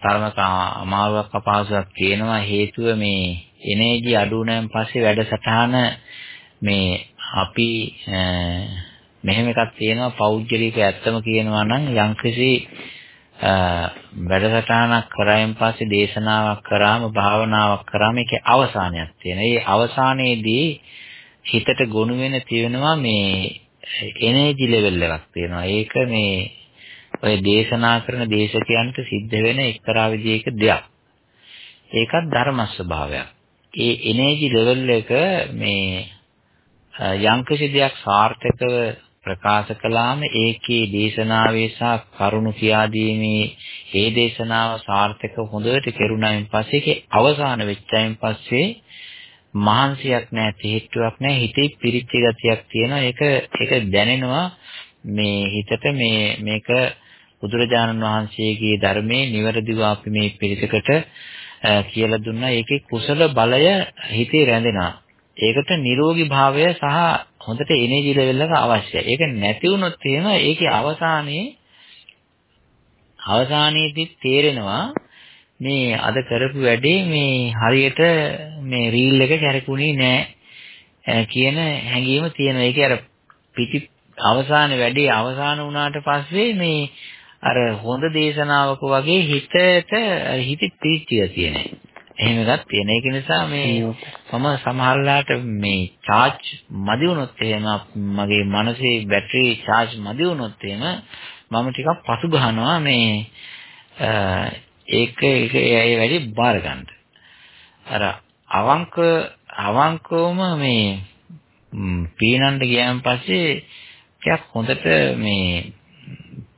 තරමක අමාරුවක් අපහසුයක් තියෙනවා හේතුව මේ එනර්ජි අඩු වුණාන් පස්සේ වැඩසටහන මේ අපි මෙහෙම එකක් තියෙනවා පෞද්ගලික ඇත්තම කියනවා නම් යම්කිසි වැඩසටහනක් කරායින් පස්සේ දේශනාවක් කරාම භාවනාවක් කරාම ඒකේ අවසානයක් තියෙනවා. ඒ අවසානයේදී හිතට ගොනු වෙන තියෙනවා මේ එනර්ජි ලෙවල් එකක් තියෙනවා. ඒක මේ ඔය දේශනා කරන දේශකයන්ට සිද්ධ වෙන එක්තරා විදිහක දෙයක්. ඒකත් ධර්ම ස්වභාවයක්. ඒ එනර්ජි ලෙවල් එක මේ යම්කිසි දෙයක් සාර්ථකව ප්‍රකාශ කළාම ඒකේ දේශනාවේ සහ කරුණු කියා දීමේ ඒ දේශනාව සාර්ථක හොඳට කෙරුණායින් පස්සේ ඒකේ අවසාන වෙච්චයින් පස්සේ මහන්සියක් නැහැ තීට්ටුවක් නැහැ හිතේ පිරිච්ච ගතියක් තියෙනවා. ඒක ඒක දැනෙනවා මේ හිතට මේ මේක බුදුරජාණන් වහන්සේගේ ධර්මයේ නිවැරදිව අපි මේ පිළිසකට කියලා දුන්නා. ඒකේ කුසල බලය හිතේ රැඳෙනවා. ඒකට නිරෝගී භාවය සහ හොඳට එනර්ජි ලෙවල් එක අවශ්‍යයි. ඒක නැති වුණොත් එහෙම ඒකේ අවසානයේ අවසානයේදී තේරෙනවා මේ අද කරපු වැඩේ මේ හරියට මේ රීල් එක කැරකුණේ නෑ කියන හැඟීම තියෙනවා. ඒක අර පිටි අවසාන වැඩේ අවසාන වුණාට පස්සේ මේ අර හොඳ දේශනාවක වගේ හිතට හිතේ ප්‍රීතිය තියෙනවා. එහෙම එකක් තියෙන. ඒක නිසා මේ මම සමහරලාට මේ charge මදි වුණොත් එහෙම මගේ මනසේ බැටරි charge මදි වුණොත් එහෙම මම ටිකක් පසු ගහනවා මේ ඒක ඒක ඒ වැඩි බාර ගන්න. අර අවංක අවංකවම මේ පීනන්න ගියන් පස්සේ ටිකක් හොඳට මේ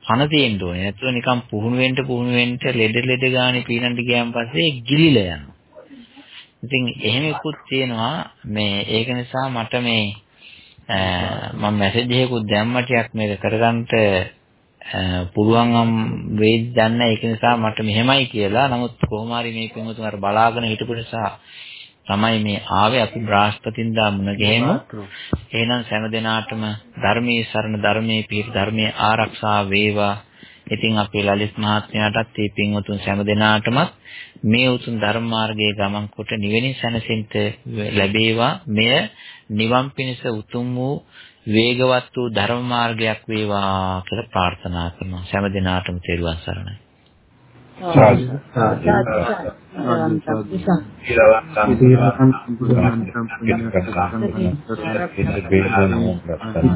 පණ තියෙන්න ඕනේ. නැත්නම් නිකන් පුහුණු වෙන්න පුහුණු වෙන්න ලෙඩ ලෙඩ ගානේ පීනන්න ගියන් පස්සේ ගිලිලා යනවා. ඉතින් එහෙම ඉක්ුත් තියෙනවා මේ ඒක නිසා මට මේ මම මැසේජ් එකකුත් දැම්ම ටිකක් මේක කරගන්න පුළුවන් වේද දන්න ඒක නිසා මට මෙහෙමයි කියලා නමුත් කොහොම හරි මේ පින්වතුන් අර බලාගෙන හිටපු නිසා තමයි මේ ආවේ අපි බ්‍රහස්පතින්දා මුණ ගැහෙමු. එහෙනම් සෑම දිනාටම ධර්මයේ සරණ ධර්මයේ පිහිට ධර්මයේ ආරක්ෂා වේවා. ඉතින් අපේ ලලිත් මහත්මයාටත් මේ පින්වතුන් සෑම දිනාටම මේ උතුම් ධර්ම මාර්ගයේ ගමන් කොට නිවෙනින් සැනසෙන්න ලැබේවා. මෙය නිවන් පිණිස උතුම් වූ වේගවත් වූ ධර්ම මාර්ගයක් වේවා කියලා ප්‍රාර්ථනා කරනවා. සෑම දිනාටම තෙරුවන් සරණයි සාදු. සාදු